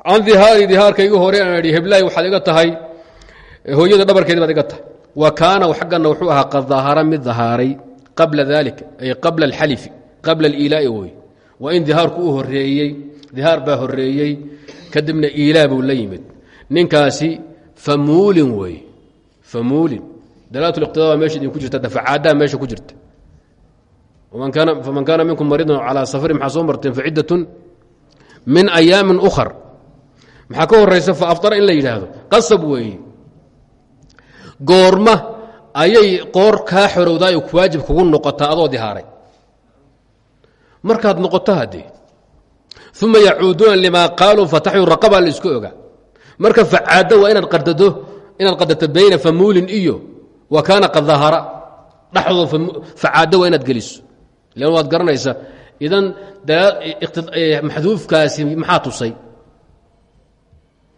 Can dihaari dihaarkaygu hore aan idhi heblaay waxaad iga tahay hooyada dhabarkeedi baad iga tahay. Wa kaana xaggana wuxuu ahaa qad mid dahaaray qabla dalika ay qabla alxalifi qabla aliilaa'i wey waa in dihaarku u horeeyey dihaar baa horeeyey kadibna iilaa buu la yimid. Ninkaasi famuulin wey famuulin dalaatul iqtidaa meesha idinku jirta dafacaaddaa meesha ku jirta faman kaana minkum mariidan calaa safarin maxaa soo marteen faciddatun min ayaamin ukhar maxaa ka horaysa fa aftara in la yidhaahdo qasab weeye goorma ayay qoor kaa xorowdaayo waajib kugu noqotaa adoo dihaaray markaad noqoto haddee uma yacuuduuna limaa qaaluu fataxyu raqaba la isku ogaa marka facaaddo waa inaad qadado inaad qadato bayna famuulin iyo wa kaana qad dahara dhexdooda facaaddo waa inaad geliso lan waad garanaysa idan maxduufkaasi maxaa tusay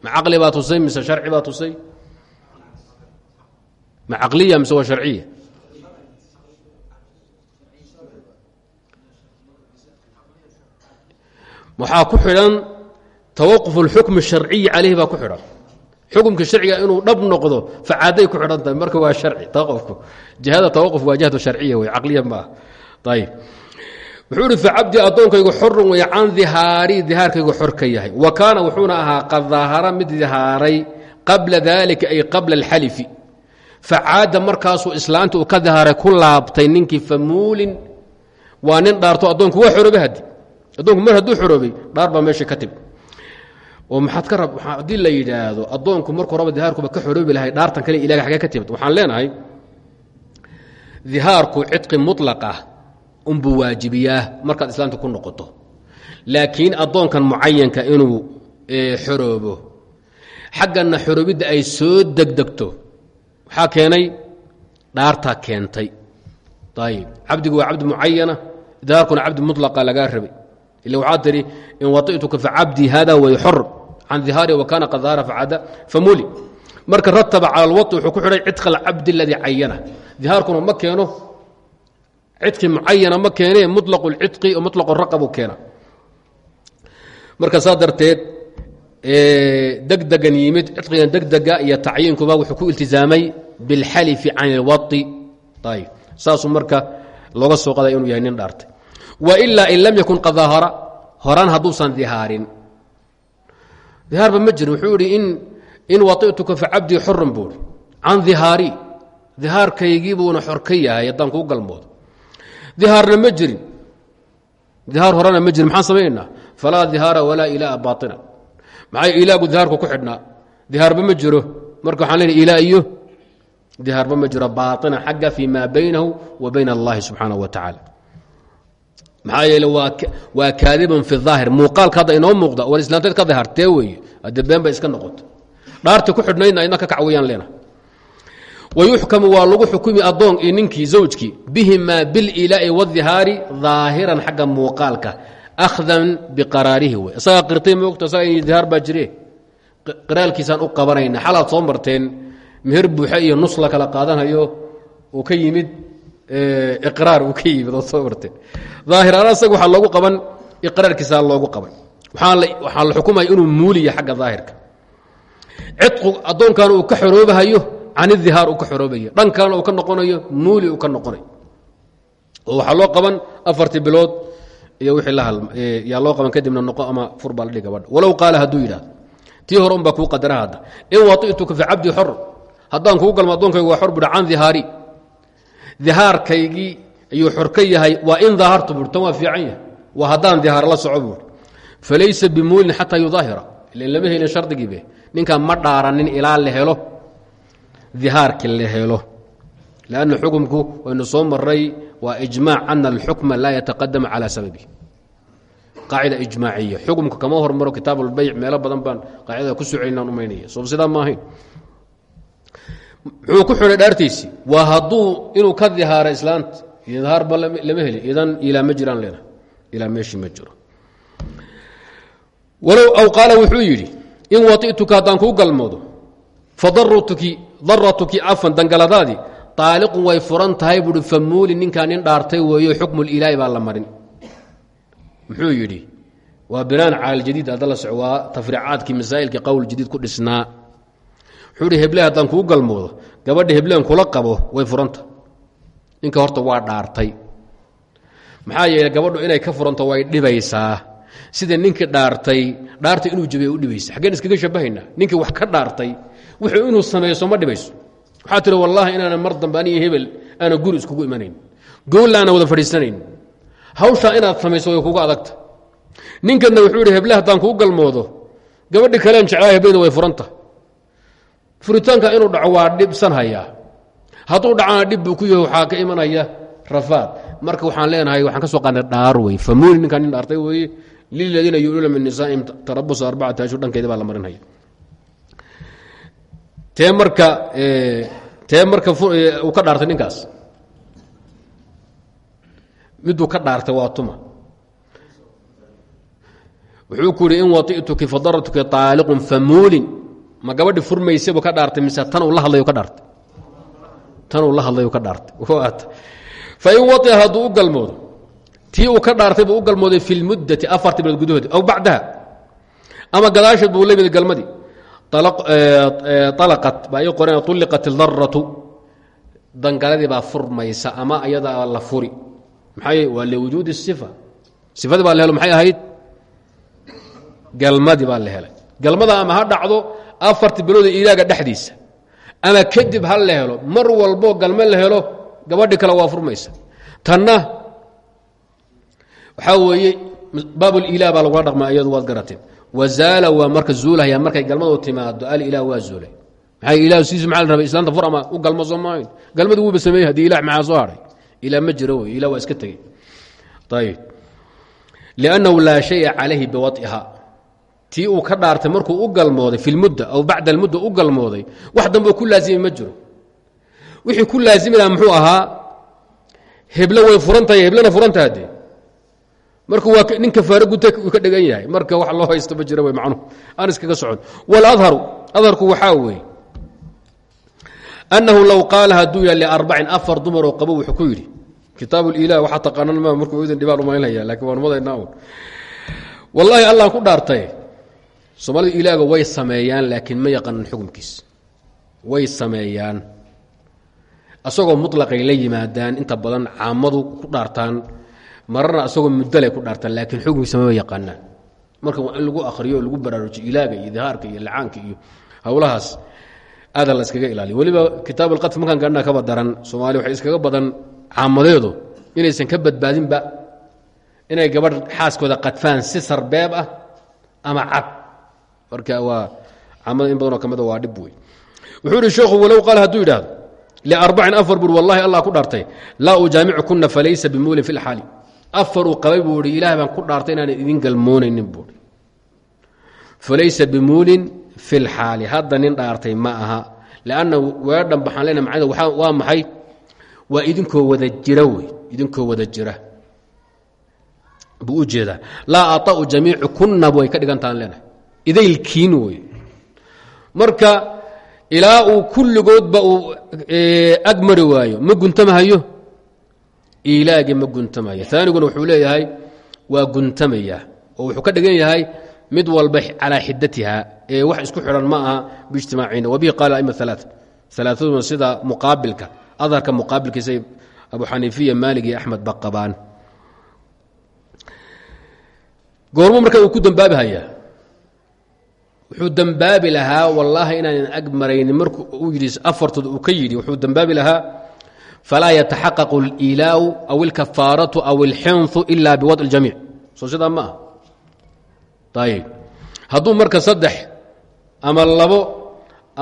ma caqli baa tusay mise sharci baa tusay ma caqliya mise waa sharciya waxaa ku xidhan tawaquf اlxukm الsharciyi calayhi baa ku xidhan xukumka sharciga inuu dhab noqdo facaaday ku xidhan tahay. Marka waa harci tawaqufku. Jihada tawaquf waa jihada sharciya wey caqliya ma ah ayib wuxuu ihi facabdi addoonkaygu xorun wey can dihaari dihaarkaygu xor ka yahay. Wa kaana wuxuuna ahaa qad daahara mid dihaaray qabla dalika ay qabla اlxalifi facaada markaasuu islaanta uu ka dihaaray ku laabtay ninkii famuulin. Waa nin dhaarto addoonku waa xoroobe hadi addoonku mar hadduu xoroobay dhaar baa meesha ka tib oo maxaad ka rab haddii la yidhaahdo addoonku markuu raba dihaarkuba ka xoroobi lahay dhaartan kale ilaga xagee ka timid. Waxaan leenahay dihaarku cidqi muطlaq ah unbuu waajibiyaa markaad islaamta ku noqoto. Laakiin addoonkan mucayanka inuu xoroobo xagganna xoroobidda ay soo degdegto waxaa keenay dhaartaa keentay. Ayib cabdigu waa cabdi mucayana dihaarkuna cabdi mulaqa lagaa rabay. Ila waxaa tihi in waطituka facabdii hada way xor can ihaari wakaana qad daara facada famuli marka rataba cala alwad wuxuu ku xidhay cidka alcabdi aladii cayana dihaarkuna ma keeno cidki mucayana ma keenee mulaqu lcidqi mulaqu raqabu keena marka saa darteed degdegan yimid cidqigan degdega iyo tacyiinkuba wuxuu ku iltizaamay bilxalifi can ilwai ayb saasuu marka looga soo qadaa inuu yahay nin dhaartay wailaa in lam yakun qad daahara horaan hadduusan dihaarin dihaarba ma jirin wuxuu idhi in waطituka facabdii xoran buui can dihaari dihaarkaygii buuna xor ka yahay haddaan kuu galmoodo. Dihaarna ma jirin. Dihaar horena ma jirin maxaan samaynaa falaa dihaara walaa ilaa baaina maxay ilaagu dihaarku ku xidhnaa? Dihaarba ma jiro. Marka waxaan lena ilaa iyo. Dihaarba ma jiro baaina xagga fii maa baynahu wa bayna allahi subxaanaه wa tacaala maxaa yeele waa kaadiban fi aahir muuqaalka hadda inoo muuqda war islaamteed ka dahartee weeye hadde been bay iska noqoto dhaarti ku xidhnaydna idna ka kac weyaan leena wayuxkamu waa lagu xukumi addoon iyo ninkii zawjkii bihimaa bililaa'i wadihaari daahiran xagga muuqaalka. Akhdan biqaraarihi wey isagaa qirtay moogta isaga dihaar baa jire qiraalkiisaan u qabanayna. Xalaad soo marteen meher buuxe iyo nus la kala qaadanayo uu ka yimid iqraar uu ka yimid oo soo marteen daahiraan isaga waxaa loogu qaban iqraarkiisaa loogu qaban. Waxaa la xukumaya inuu muuliya xagga daahirka. Cidqu addoonkan uu ka xoroobahayo can idihaar uu ka xoroobaya dhankaana uu ka noqonayo muuli uu ka noqonayo oo waxaa loo qaban afartii bilood iyo wixii la yaa loo qaban kadibna noqo ama fur baa la dhihi gabadha walow qaala hadduu yidhahdo tii hore un baa kuu qadara hadda. In waطituka fi cabdi xor haddaan kuu galmo addoonkaygu waa xor buhi can dihaari dihaarkaygii ayuu xor yahay waa in daahartu buui tan fiican yahay waa haddaan dihaar la soco buui falaysa bimuulin xataa yudaahira ilan lama helin shardigiibe ninkaan ma dhaaranin ilaa la helo dihaarki la helo. Lanna xukumku waynu soo maray waa ijmaac ana alxukma laa yataqadama calaa sababi qaacida ijmaaciya xukumka kama hormaro kitaab اlbayc meelo badan baan qaacidada ku socelinaan umaynaya soo sidaa ma muxuu ku xidhay dhaartiisii waa hadduu inuu ka dihaara islaanta. Dihaarba lama heli idan ilaa ma leena. Ilaa meeshii ma jiro. Aw qaala wuxuu yidhi in waطituka haddaan kuu galmoodo fadaratuki daratuki afan dangaladaadii aaliqun way furan tahay buui famuuli ninkaa nin dhaartay weeyo xukmu ilaahi baa la marin. Muxuu yidhi waa binaan cala ljadiid hadda la soco waa tafriicaadkii masaa'ilkii qowl jadiid ku dhisnaa wuxuu ihi heble kuu galmoodo gabadha hebleen kula qabo way furanta. Ninka horta waa dhaartay. Maxaa yeele gabadhu inay ka furanto way dhibaysaa. Sida ninkii dhaartay? Dhaarta inuu jabay u dhibaysa. Xaggeen iskaga shabahaynaa ninkii wax ka dhaartay. Wuxuu inuu samayso ma dhibayso. Waxaa tiri wallaahi inaana mar dambe hebel aana guri iskugu imanayn. Goollaana wada fadhiisanayn. Hawshaa inaad samayso way kuga adagta. Ninkana wuxuu ihi heble haddaan kuu galmoodo gabadhi kaleen jeclaa hebleyda way furanta furitaanka inuu dhaco waa dhibsan hayaa hadduu dhacana dhib buu ku yahay waxaa ka imanaya rafaad. Marka waxaan leenahay waxaan ka soo dhaar wey famuuni ninkaan nin dhaartay weeye liladiina yu'luuna min nisaa'ihim tarabusa arbacata ashhur dhankeeda baa la marinhaya tee marka tee marka uu ka dhaartay ninkaas. Miduu ka dhaartay waa tuma. Wuxuu ku yidhi in wai'tuki fadaratuki aaliqun famuulin ma gabadhi furmaysabu ka dhaartay mise tanuu la hadlayu ka dhaartay? Tanuu la hadlayu ka dhaartay. Fain waia hadduu u galmoodo tii uu ka dhaartay buu u galmooday fi lmuddati afarti bilood gudahoodi aw bacdaha ama gadaasheed buu la yimid galmadii alaqat baa ii qoreen ulliqat idaratu dangaladii baa furmaysa ama ayadaa la furi. Maxaa waa liwujuudi sifa. Sifadii baa la helo maxay ahayd? Galmadii baa la helay. Galmada ama ha dhacdo afarti bilooda ilaaga dhexdiisa ama kadib ha la helo mar walbo galme la helo gabadhi kale waa furmaysa. Tanna waxaa weeye baabulilah baa lagula dhaqmaa iyadu waad garateen wazaala waa marka zuulahaya markay galmadu timaado alilah waa zuulay. Maxay ilah siisu maa la rabay islaanta fur ama u galmo soo maahayn galmadu wuuba sameeyey haddii ilah maxaa soo hadhay ilah ma jiro wey ilah waa iska tegey. Ayib liannahu laa shaya calayhi biwaiha tii uu ka dhaartay markuu u galmooday fi lmudda aw bacda almudda u galmooday wax dambeo ku laazimay ma jiro. Wixii ku laazimi laha muxuu ahaa heblo way furantahay heblana furanta haddee marka waa nin kafaaro guta ka dhegan yahay marka wax loo haysto ma jira w macnuhu aan iskaga socon. Waladharu adharku waxaa weeye annahu low qaala hadduu yaha liarbacin afar dumaroo qabo wuxuu ku yidhi kitaab lilah waxaa taqaanan ma markuu idin dhibaan umaynaya laakiin waan umadaynaa un wallaahi allah ku dhaartay soomaalida ilaaga way sameeyaan laakiin ma yaqaanan xukumkiis way sameeyaan. Asagoo muطlaqay la yimaadaan inta badan caamadu ku dhaartaan mararna asagoo muddalay ku dhaartaan laakiin xukumkiisa mama yaqaanaan. Marka in lagu akhriyo lagu baraarujiyo ilaaga iyo ihaarka iyo lacaanka iyo howlahaas aada la iskaga ilaaliyo. Weliba kitaab alqadf markaan gaadhna kaba daran soomaaliya waxay iskaga badan caamadeedu inaysan ka badbaadinba inay gabadh xaaskooda qadfaan si sarbeeb ah ama cad marka waa caamada in badanoo ka mida waa dhib wey wuxuu ihi sheekhu walow qaal hadduu yidhaahdo liarbacin afar buuri wallahi allah ku dhaartay laa ujaamicukuna falaysa bimuulin fi lxaali afar uu qabay buu ilaah baan ku dhaartay inaanan idin galmoonaynin buui falaysa bimuulin fi lxaali hadda nin dhaartay ma aha lanna weedhan baxaan lena macnada waa maxay? Waa idinkoo wada jira wey idinkoo wada jira. Buu u laa aطa'u jamiicu kunna way ka dhigantahan leenahay idaylkiin wey marka ilaa uu kulligoodba uu agmari waayo ma guntamahayo? Ilaagii ma guntamayo aaniguna wuxuu leeyahay waa guntamaya oo wuxuu ka dhigan yahay mid walba calaa xidatiha ee wax isku xidhan ma aha biijtimaacina wabihi qaala aima alaa alaaaduna sida muqaabilka adharka muqaabilkiisay abu xaniifiya maalig iyo axmed ba qabaan marka uu ku dembaabi hayaa wuxuu dembaabi lahaa wallaahi inaanan ag maraynin markuu uu yidhi afartood uu ka yidhi wuxuu dembaabi lahaa falaa yataxaqaqu اliilaaءu aw اlkafaaraةu aw اlxinثu ila biwadc اljamiic soo sidaa ma ah ayb hadduu marka saddex ama labo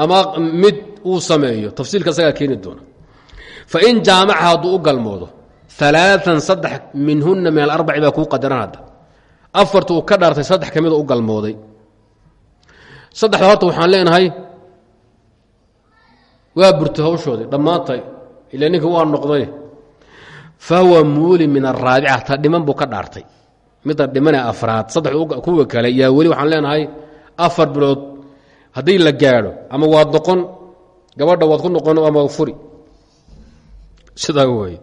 ama mid uu sameeyo tafsiilka isagaa keeni doona fain jaamaca hadduu u galmoodo aaaan saddex minhuna min alarbaci baa kuu qadaran hadda afarta uu ka dhaartay saddex ka mida u galmooday saddexda horta waxaan leenahay waa burtay hawshoodii dhammaantay ila ninka waa noqday fahuwa muuli min araabica ta dhiman buu ka dhaartay. Midda dhimane afraad saddex kuwa kale yaa weli waxaan leenahay afar bilood haddii la gaadho ama waa doqon gabadha waad ku noqon ama furi. Sidaa wey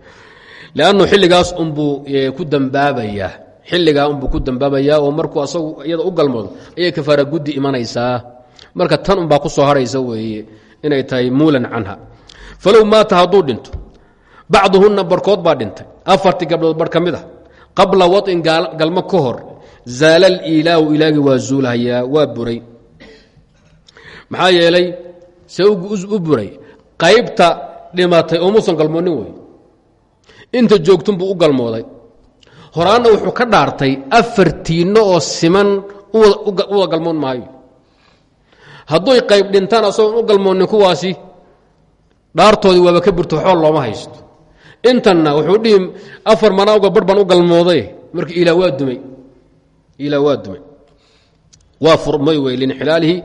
lannu xilligaas unbuu ku dambaabayaa xilligaa unbuu ku dambaabayaa oo markuu asagu iyada u galmoodo ayay kafaara guddi imanaysaa. Marka tan unbaa ku soo haraysa weeye inay tahay muulan canha. Falow maata hadduu dhinto bacduhunna barkood baa dhintay. Afartii gabdhood bar ka mid a qabla wain galmo ka hor zaala liilaahu ilaagi waa zuulhayaa waa buray. Maxaa yeelay se u buray. Qaybta dhimatay oo muusan galmoonin wey inta joogtunbuu u galmooday horaanna wuxuu ka dhaartay afartiinno oo siman u wada galmoon maayo. Hadduy qayb dhintaan asagoon u galmoonin kuwaasi dhaartoodii waaba ka burto waxba looma haysto. Intanna wuxuu dhihi afar manaaga bar baan u galmooday. Marka ilaa waa dumay. Ilaa waa dumay. Waa furmay wey linxilaalihi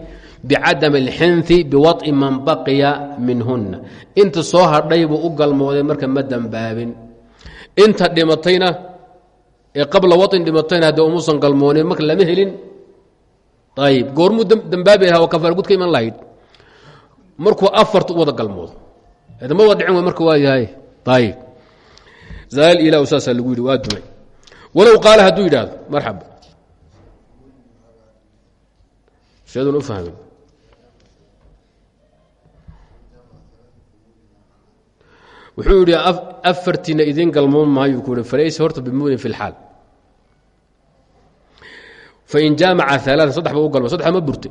bicadam alxinfi biwaط'i man baqiya minhunna. Inta soo hadhay buu u galmooday marka ma dembaabin inta dhimatayna ee qabla wain dhimatayna haddee umuusan galmoonin marka lama helin. Ayib goormuu dambaabi lahaa oo kafaara gud iman lahayd. Markuu afarta wada galmoodo. Ma wada dhicin marka waa yahay. Ayib zaal ilah saasaa lagu yidhi waa dumay. Walow qaala hadduu yidhaahdo marxaba. Sheedun u fahmin wuxuu yidhi afartiina idiin galmoon maayu ku falaysa horta bimuudin fi lxaal fain jaamaca alaaa saddex ba u galmo saddexda ma burte.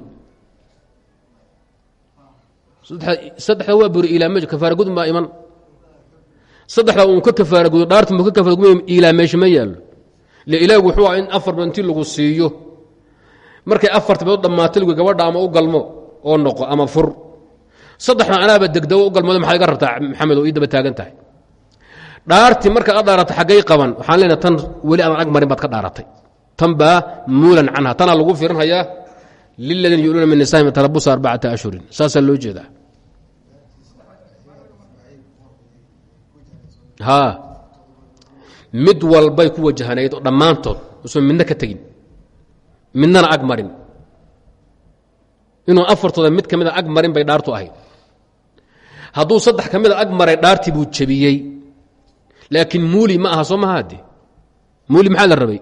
Saddexda waa buri ilaa m kafaara gud maa iman. Saddexda uun ka kafaara gudo dhaarta mu ka kafaara gud ilaa meesha ma yaallo. Le ilaagu wuxuu in afar ba lagu siiyo. Markay afarta badood dhammaata lgu gabadha ama u galmo oo noqo ama fur saddexda anaaba degdego u galmooda maxaad iga rabtaa? Maxamed oo ii daba taagan tahay. Dhaartii markaad a dhaaratay xaggay qaban waxaan leenahay tan weli aan ag marin baad ka dhaaratay tan baa muulan canha. Tanaa lagu firinhayaa liladiina yu'luuna min nisaahim tarabusa arbacata ashhurin saasaa loo jeedaa. Haa. Mid walbay ku wajahanayd oo dhammaantood usan midna ka tegin. Midnana ag marin. Inuu afartooda mid ka mida ag marin bay dhaartu ahayd hadduu saddex ka mida ag maray dhaartii buu jebiyey. Laakiin muuli ma aha soo maha hadde muuli maxaa la rabay?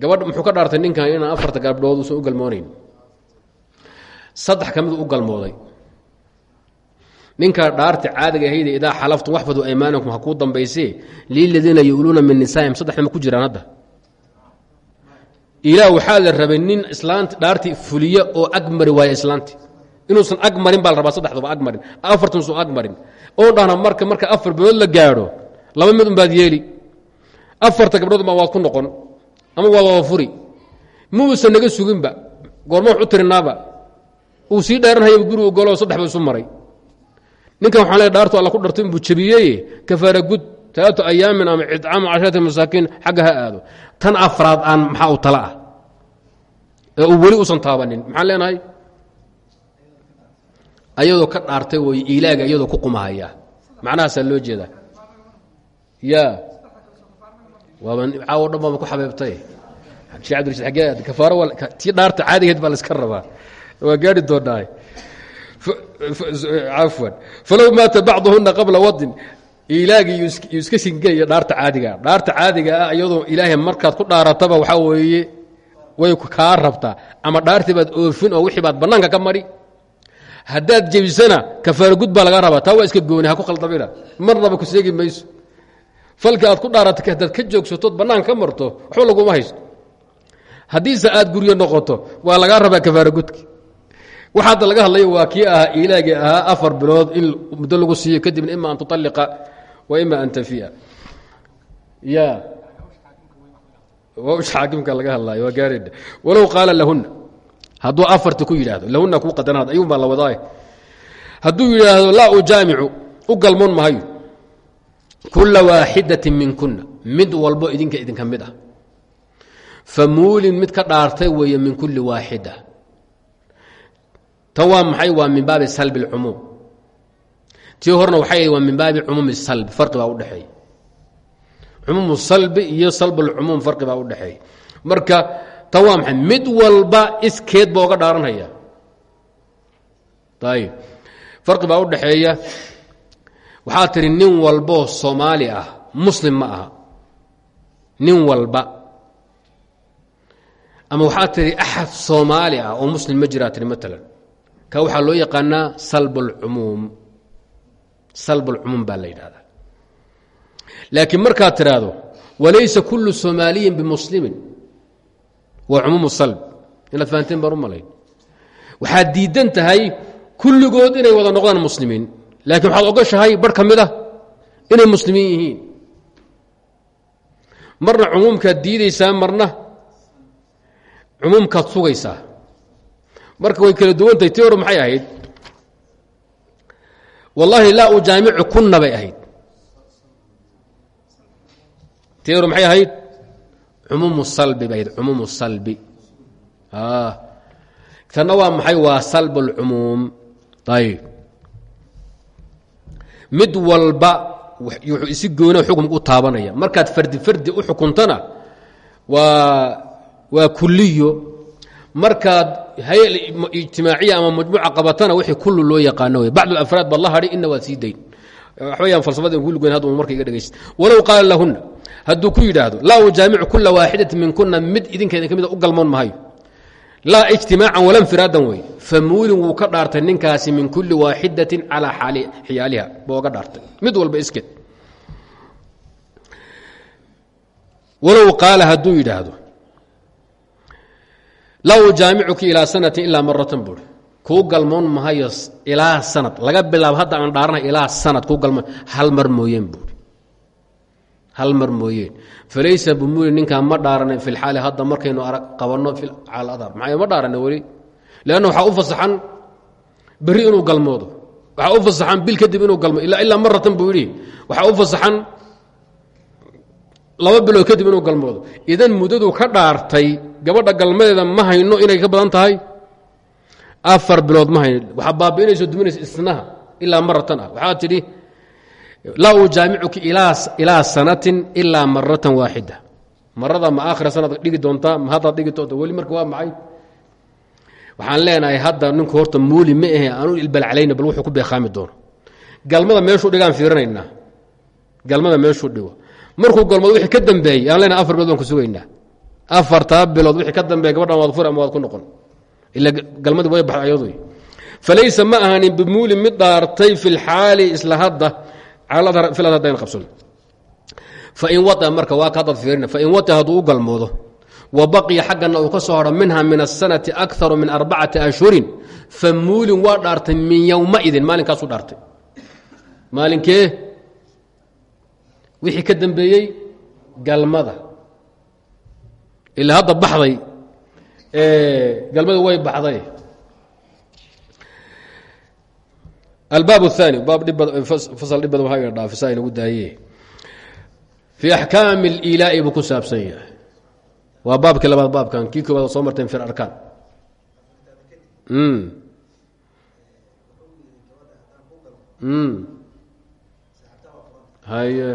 Gabadh muxuu ka dhaartay ninkan inaan afarta gabdhood uusan u galmoonayn? Saddex ka midu u galmooday. Ninkaa dhaarti caadiga ahayde idaa xalaftum waxfaduu aymaanakum ha kuu dambaysee. Liladiina yu'luuna min nisaa'im saddexda ma ku jiraan hadda ilaah waxaa la rabay nin islaanti dhaarti fuliya oo ag mari waaya islaanti. Inuusan ag marin baa la rabaa saddexduba ag marin oo dhahna marka marka afar bilood la gaadho laba mid un baad yeeli. Afarta gabdhood baa waad ku noqon ama waad wada furi. Muusan naga suginba goorma wax u tirinaaba uu sii dheeranhaya gurigu golo saddex ba isu maray. Ninkan waxaan leey dhaartu alla ku dharto inbuu jebiyey kafaara gud talaatu ayaamin ama icaamu casharati masaakiin xagga ha aado tan afraad aan maxaa u tala ah ee uu weli usan taabanin maxaan leenahay ayadoo ka dhaartay way ilaaga iyadoo ku qumahaya macnahaasaa loo jeedaa ya waaba caawo dhan baaba ku xabeebtay shee abdirashid agee kafaaro tii dhaarta caadigeed baa la iska rabaa waa gaari doonaa cafwan falow maata bacduhuna qabla wadin ilaagii iska singeya dhaarta caadigaa dhaarta caadiga ah iyadoo ilaahay markaad ku dhaarataba waxaa weeye way kaa rabtaa. Ama dhaartii baad oofin oo wixii baad bannaanka ka mari. Haddaad jebisana kafaara gud baa laga rabaa. Taa waa iska gooni ha ku khaldamina marnaba ku seegi mayso. Falka aad ku dhaaratay haddaad ka joogsatood bannaanka ka marto waxba laguma haysto. Haddiise aad guryo noqoto waa lagaa rabaa kafaara gudki. Waxa hadda laga hadlaya waa kii ahaa ilaagii ahaa afar bilood in muddo lagu siiyo kadibna ima an tuطalliqa wa ima an tafiya ya xaakimka laga hadlaayo waa gaarayna walow qaala lahuna hadduu afarti ku yidhaahdo lahuna kuu qadanaad ayuun baa la wadaay hadduu yidhaahdo laa ujaamicu u galmoon mahayo kula waaxidatin min kuna mid walbo idinka idinka mid ah. Mid ka dhaartay weeye min kuli waaxida. Maxay? Waa min baabi salbi اlcumuum tii horena waxay waa min baabi cumuumi salbi farqi baa udhexeeya cumuum salbi iyo salb اlcumuum farqi baa udhexeeya marka maxay mid walba iskeed ba oga dhaaranhaya ayib farqi baa udhexeeya waxaa tihi nin walboo soomaali ah muslim ma aha. Nin walba. Ama waxaa tihi axad soomaali ah oo muslim ma jiraa tihi maalan ka waxaa loo yaqaanaa salb اlcumuum salb اlcumuum baa la yidhahdaa. Laakiin markaad tidhaahdo walaysa kulu soomaaliyin bimuslimin. Waa cumuum salb. Inaad fahanteen baan u malayn. Waxaad diidan tahay kulligood inay wada noqdaan muslimiin. Laakiin waxaad ogoshahay bar ka mid ah inay muslimiin yihiin. Marna cumuumkaad diidaysaa marna cumuumkaad sugaysaa. Marka way kala duwantahay tii hore maxay ahayd wallaahi laa ujaamicu kunna bay ahayd. Hore maxay ahayd? Cumuumu salbi bay ahayd cumuumu salbi. Tanna waa maxay? Waa salb اlcumuum ayb mid walba wuxuu isi goona xukm u taabanaya. Markaad fardi fardi u xukuntana waa waa kuliyo markaad ijtimaaciya ama majmuuca qabatana wixii kullu loo yaqaano wey bacd alafraad baad la hadhi ina waad sii dayn. Waxbayaan falsafada ku lugoyn hadda marka iga dhegaysta walow qaala lahunna hadduu ku yidhaahdo laa ujaamicu kula waaxidatin min kuna mid idinkeeda ka mida u galmoon mahayo. Laa ijtimaacan wala infiraadan wey famuulin wuu ka dhaartay ninkaasi min kuli waaxidatin calaa xiyaaliha. Buu oga dhaartay. Mid walba iskeed. Walow qaala hadduu yidhaahdo laa ujaamicuki ilaa sanatin ilaa maratan buuri kuu galmoon mahayo ilaa sanad. Laga bilaabo hadda aan dhaarana ilaa sanad kuu galmo hal mar mooyeen buuri hal mar mooyeen. Falaysa bumuuli ninkaan ma dhaaranin fi lxaali hadda markaynu qabanno cala adhar maxaa ma dhaarana weli? Leanna waxaa u fasaxan berri inuu galmoodo. Waxaa u fasaxan bil kadib inuu galmo ilaa maratan buu yidhi. U fasaxan laba bilood kadib inuu galmoodo. Idan muddadu ka dhaartay gabadha galmadeeda ma hayno inay ka badan tahay? Afar bilood ma hayno. Waxaa baabi'inayso duminaysa isnaha ilaa maratan ah. Waxaa tidhi laa ujaamicuki ilaa sanatin ilaa maratan waaxida marada ma aakhira sanad dhigi doontaa? Ma haddaad dhigi doonta weli marka waa maxay? Waxaan leenahay hadda ninku horta muuli ma ahe aanu ilbalcalayna bal wuxuu ku beekhaami doono. Galmada meeshuu dhigaan fiirinaynaa. Galmada meeshuu dhigo markuu golmad wii ka dambeeyey aan lena afar bilood baan ku sugaynaa afartaa bilood wii ka dambeey gabadhan waad fur waad ku noqon. Ila galmadii way baxday ayadu falaysa ma ahanin bimuulin mid dhaartay fi lxaali isla hadda il hadayn qabsan. Fain waa marka waa ka hadad fiirina fain wata hadduu u galmoodo wa baqiya xaggana uu ka soo haro minha min asanati akaru min arbacati ashhurin fa muulin waa dhaartay min yowmaidin maalinkaasuu dhaartay. Maalinkee? wixii ka dambeeyey galmada ilaa hadda baxday galmada way baxday albaab الثاني baab fasl dhib badan waa dhaafisa inagu daaye fii axkaami اliilaa'i buu ku saabsan yahay waa baabkii labaad baabkan kii koobaad soo marteen fi arkaan haye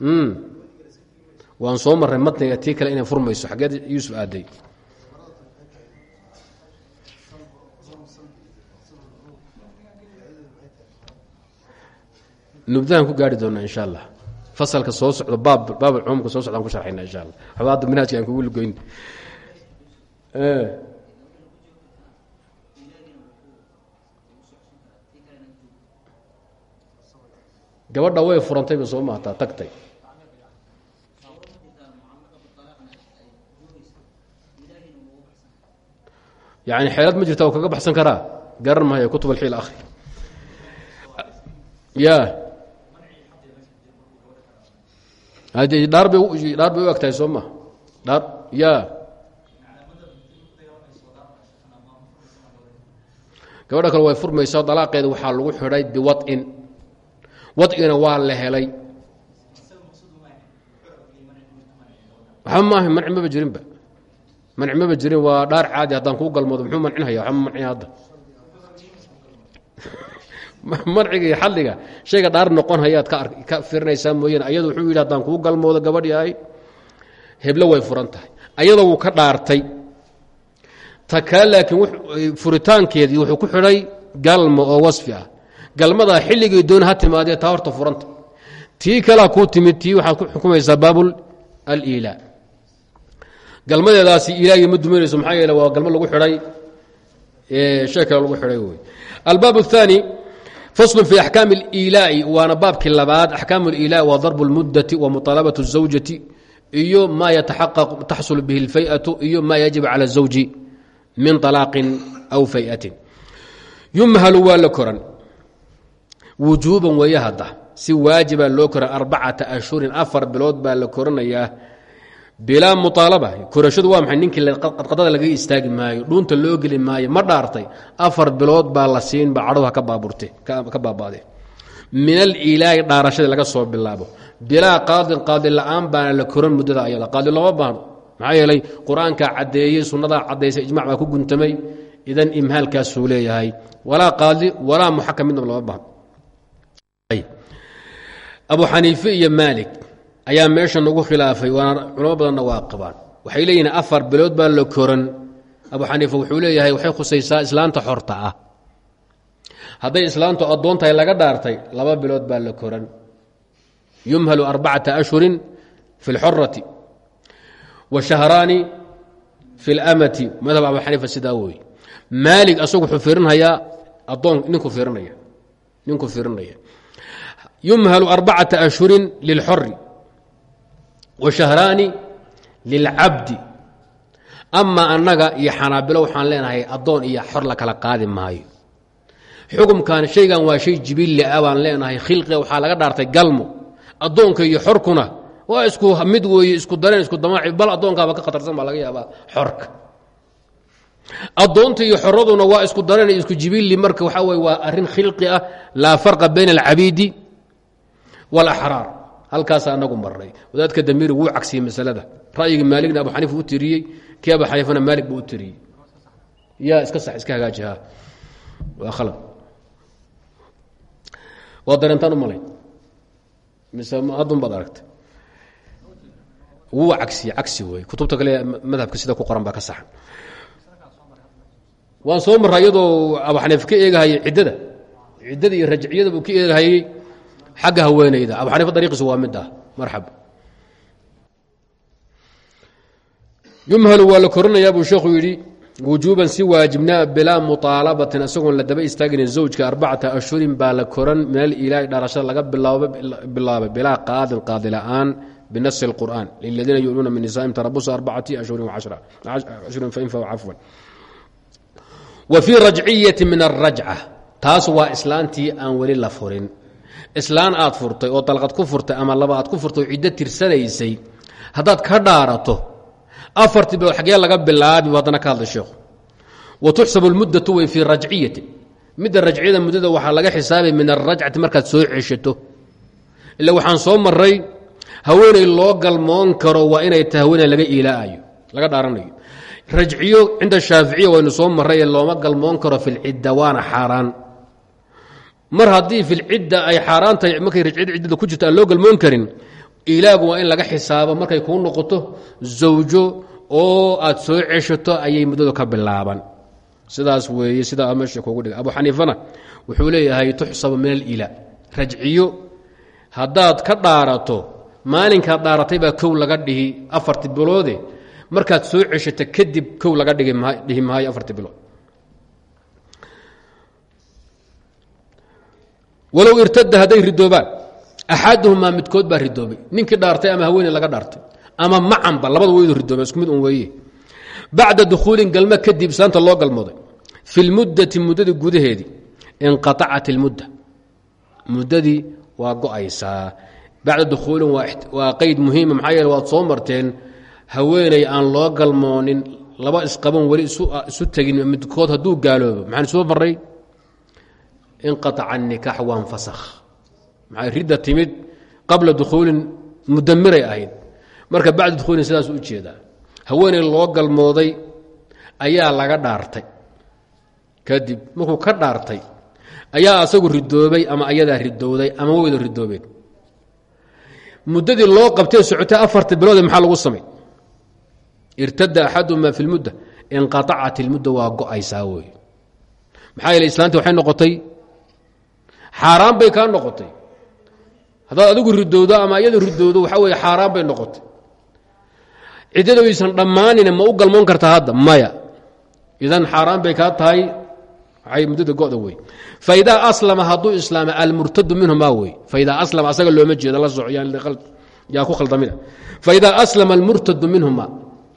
Waan soo marray matniga tii kale inay furmayso xaggeed yuusuf aaday. Nubdahan ku gaari doonaa insha allah. Fasalka soo socdo baab baab cumuumka soo socdaan ku sharxayna insha allah. Waxba hadda aan kugu lugoyn gabadha way furantayba soo maataa tagtay yani xeelad ma jirta oo kaga baxsan karaa? Garan mahayo kutub alxiil akhri. Ya. Dhaar bay dhaar bay u egtahay soo ma. Dhaar ya. Gabadha kale way furmaysaa dalaaqeeda waxaa lagu xidhay biwad'in. Wad'ina waa la helay. Waxba maaha manci maba jirinba manci maba jirin waa dhaar caadi haddaan kuu galmoodo muxuu mancinhaya waxba ma mancin hadda. Marciga iyo xadliga shayga dhaar noqon hayaad ka firinaysaa mooyane ayadu wuxuu yidhi haddaan kuu galmoodo gabadhi heblo way furan tahay. Ayadoo wuu ka dhaartay. Ta kale laakiin furitaankeedii wuxuu ku xidhay galmo oo wasfi ah. Galmadaa xilligii dooni ha timaadee taa horta furanta tii kalea kuu timid tii waxaad ku xukumaysaa baabul aliilaa galmadeedaasi ilaagii ma dumanayso maxaa yeele waa galmo lagu xidhay shay kale lagu xidhay wey albaab الثaanي fasl fi axkaam اliilaa'i waana baabkii labaad axkaam اliilaa'i waa darb اlmudati wa muطaalabaة الزawjati iyo ma yataxaqaq taxsul bihi اlfay'atu iyo ma yajib calى الزawji min طalaaqin aw fay'atin yumhalu waa la koran wujuuban weeye hadda si waajibaa loo koran arbacata ashhurin afar bilood baa la koranayaa bilaa muaalaba korashadu waa maay ninkii qadqadada laga istaagi maayo dhuunta loo geli maayo ma dhaartay. Afar bilood baa la siinba cadhuha ka baabaade. Min aliilaahi dhaarashadii laga soo bilaabo. Bilaa qaadin qaadi la'aan baana la koran muddada ayada qaadi looma baahno maxaa yeelay qur'aankaa caddeeyey sunnadaa caddaysay baa ku guntamay. Idan imhaalkaasuu leeyahay. Walaa qaadi walaa muxakam midnaba baahan abu xaniife iyo maalik ayaa meesha nagu khilaafay waana culamo badanna waa qabaan. Waxay leeyihiin afar bilood baa la koran. Abu xaniifa wuxuu leeyahay waxay khusaysaa islaanta xorta ah. Hadday islaantu addoontahay laga dhaartay laba bilood baa la koran. Yumhalu arbacata ashhurin fi اlxorati wa shahraani fi اlamati madhab abu xaniifa sidaa wey maalig asagu wuxuu fiirinhayaa adoon ninku fiirinaya ninku fiirinaya. Yumhalu arbacata ashhurin lilxori wa shahraani lilcabdi ama annaga iyo xanaabilo waxaan leenahay addoon iyo xor la kala qaadi maayo. Xukumkan shaygan waa shay jibilli ah baan leenahay khilqiga waxaa laga dhaartay galmo. Addoonka iyo xorkuna waa isku mid weeye isku dareen isku damaaci bal addoonkaaba ka khatarsan baa laga yaabaa xorka. Addoonta iyo xoraduna waa isku dareen isku jibilli marka waxaa weye waa arrin khilqi ah laa farqa bayna alcabiidi wاlaxraar halkaasa anagu maray wadaadka damiiri wuu cagsiyey masalada. Ra'yigii maaligna abu xaniifa u tiriyey kii abu xaniifana maalig buu u tiriyey. Yaa iska sax iska hagaajiha waa khalad. Waa dareentaan u malay mise haddun baad aragtay? Wuu cagsiye cagsi wey kutubta kale madhabka sida ku qoran baa ka saxan. Waan soo marra iyadoo abu xaniif ka eegahayay ciddada. Ciddada iyo rajciyada buu ka eegahayey xagga haweenayda abu xaniifa dariiqiisu waa mid ah marxab. Yumhalu waa la korinayaa buu sheekhu yidhi wujuuban si waajibnaa bilaa muطaalabatin isagoon la daba istaaginin zawjka arbacata ashhurin baa la koran min alilaahi dharashada laga bilaabay bilaa qaadin qaadi la'aan binasi اlqur'an liladiina yu'luuna min nisaa'im tarabusa arbacati ashhurin ashhurin fain faw cafwan. Wa fii rajciyati min alrajca taas waa islaantii aan weli la furin islaan aad furtay oo dalqad ku furtay ama laba aad ku furtay oo ciddo tirsanaysay haddaad ka dhaarato afartii bilood xaggee laga bilaabi haddana ka hadlay sheekhu. Wa tuxsabu lmuddatu way fii rajciyati. Midda rajciyada muddada waxaa laga xisaabay min alrajcati markaad soo ceshato. Ila waxaan soo maray haweeney loo galmoon karo waa inay tahay laga iilaayo laga dhaaranayo. Rajciyo cinda shaaficiya waynu soo marray ee looma galmoon karo filcidda waana xaaraan mar haddii filcidda ay xaaraan tahay markay ciddada ku jirto aan loo galmoon karin ilaagu waa in laga xisaabo markay kuu noqoto zawjo oo aad soo ceshato ayay muddadu ka bilaaban. Sidaas weeye sidaa meesha kugu dhiga abu xaniifana wuxuu leeyahay tuxsabu min alila rajciyo haddaad ka dhaarato maalinkaad dhaaratay baa kow laga dhihi afarti biloode markaad soo ceshata kadib kow laga dhihi maayo afarti bilood walow irtada hadday ridoobaan axaduhumaa midkood baa ridoobay. Ninkii dhaartay ama haweeney laga dhaartay ama macanba labada weydu ridoobeen isku mid un weeye. Bacda dukhuulin galmo kadib islaanta loo galmooday. Fi lmuddati muddadii gudaheedii inqaacat ilmudda muddadii waa go'aysaa. Bacda dukhuulin waa qeyd muhiima maxaa yeele waad soo marteen haweeney aan loo galmoonin laba isqaban weli isu tegin midkood hadduu gaaloobo. Maxaan soo maray inqaaca nikaax waanfasakh maxaa ridda timid qabla dukhuulin mudamiray ahayd marka bacda dukhuulin sidaas u jeedaa haweeney loo galmooday ayaa laga dhaartay kadib markuu ka dhaartay ayaa asagu ridoobay ama ayadaa ridowday ama weyda ridoobeen muddadii loo qabtee socotay afarta biloode maxaa lagu samay irtada axadumaa fi lmudda inqaacat ilmudda waa go'aysaa wey maxaa xaaraan bay kaa noqotay. Haddaad adigu ridowdo ama iyadu ridowdo waxaa weye xaaraan bay noqotay. Ciddada waysan dhammaanina ma u galmoon kartaa hadda maya. Idan xaaraan bay kaa tahay waxay muddada go'da wey faidaa aslama hadduu islaama almurtadu minhumaa wey faidaa aslama asaga looma jeedo la soco yaa ku khaldamina faidaa aslama almurtadu minhumaa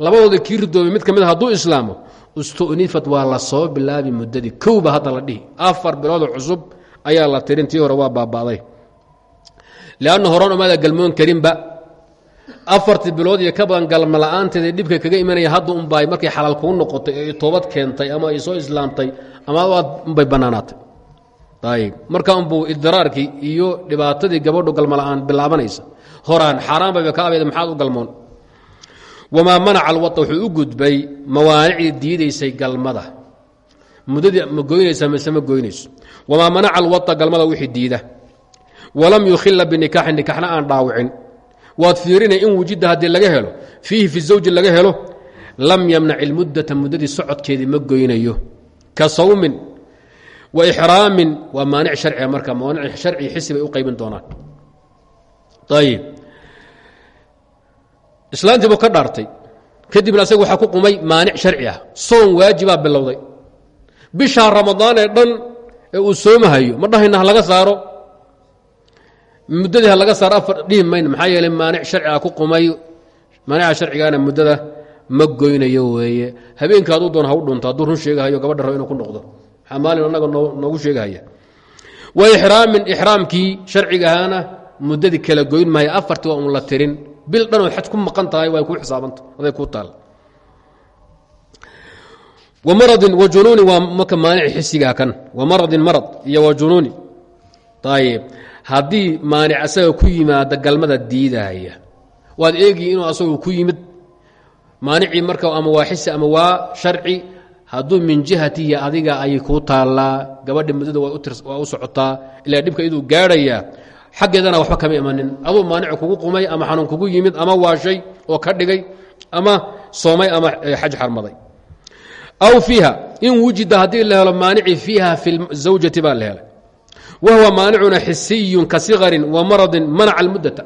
labadooda kii ridoobay mid ka mid hadduu islaamo istu'nifat waa la soo bilaabi muddadii. Kowba hadda la dhihi afar biloodoo cusub ayaa la tirin tii hore waa baaba'day leanna horan umaada galmoon karinba. Afartii bilood iyo ka badan galma la'aanteeda kaga imanaya hadda unbay markay xalaal kuu noqotay ee toobad keentay ama ay soo islaamtay ama unbay bannaanaatay ayb marka unbuu idraarkii iyo dhibaatadii gabadhu galma la'aan bilaabanaysa. Horaan xaaraan bayba ka abeeda maxaad u galmoon? Wamaa manaca alwaa wuxuu u gudbay mawaanicdii diidaysay galmada muddadii ma goynaysa mise ma goynayso. Wamaa manaca alwaa galmada wixii diida. Walam yukhila binikaaxin nikaxna aan dhaawicin. Waad fiirinay in wujida haddii laga helo fiihi fi zawji laga helo lam yamnac ilmuddata muddadii socodkeedii ma goynayo. Ka sawmin wa ixraamin waa maanic sharciga marka maanic sharci xisi bay u qaybin doonaan. Ayib islaantii buu ka dhaartay. Kadibna asaga waxaa ku qumay maanic sharci ah. Soon waajibaa bilowday bishaa ramadaan ee dhan ee uu soomahayo ma dhahayna ha laga saaro? Muddadii laga saaro afar dhihi mayna maxaa yeeley maanic sharci ah ku qumay maanica sharcigaana muddada ma goynayo weeye. Habeenka hadduu doon ha u dhunto hadduu run sheegahayo gabadha rabo inuu ku noqdo. Maxaa annaga noogu sheegahaya? Wa ixraamin ixraamkii sharciga ahaana muddadii kala goyn maayo afartii waa un la tirin. Bil dhanoo xaj ku maqan tahay way kuu xisaabanta aday kuu taal wa maradin wa junuuni waa marka maanici xisigaa kan. Wa maradin marad iyo wa junuuni ayib haddii maanic asaga ku yimaada galmada diidahaya waad eegi inuu asagu ku yimid. Maanicii marka ama waa xisi ama waa sharci hadduu min jihatiya adiga ayay kuu taallaa. Gabadha muddada waa u socotaa. Ilaa dhibka iduu gaadhayaa xaggeedana waxba kama imanin. Aduu maanici kugu qumay ama xanuun kugu yimid ama waashay oo ka dhigay ama soomay ama xaj xarmaday aw fiiha in wujida haddii la helo maanici fiiha fi zawjati baa la helay wa huwa maanicuna xisiyun ka sikarin wa maradin manaca almuddata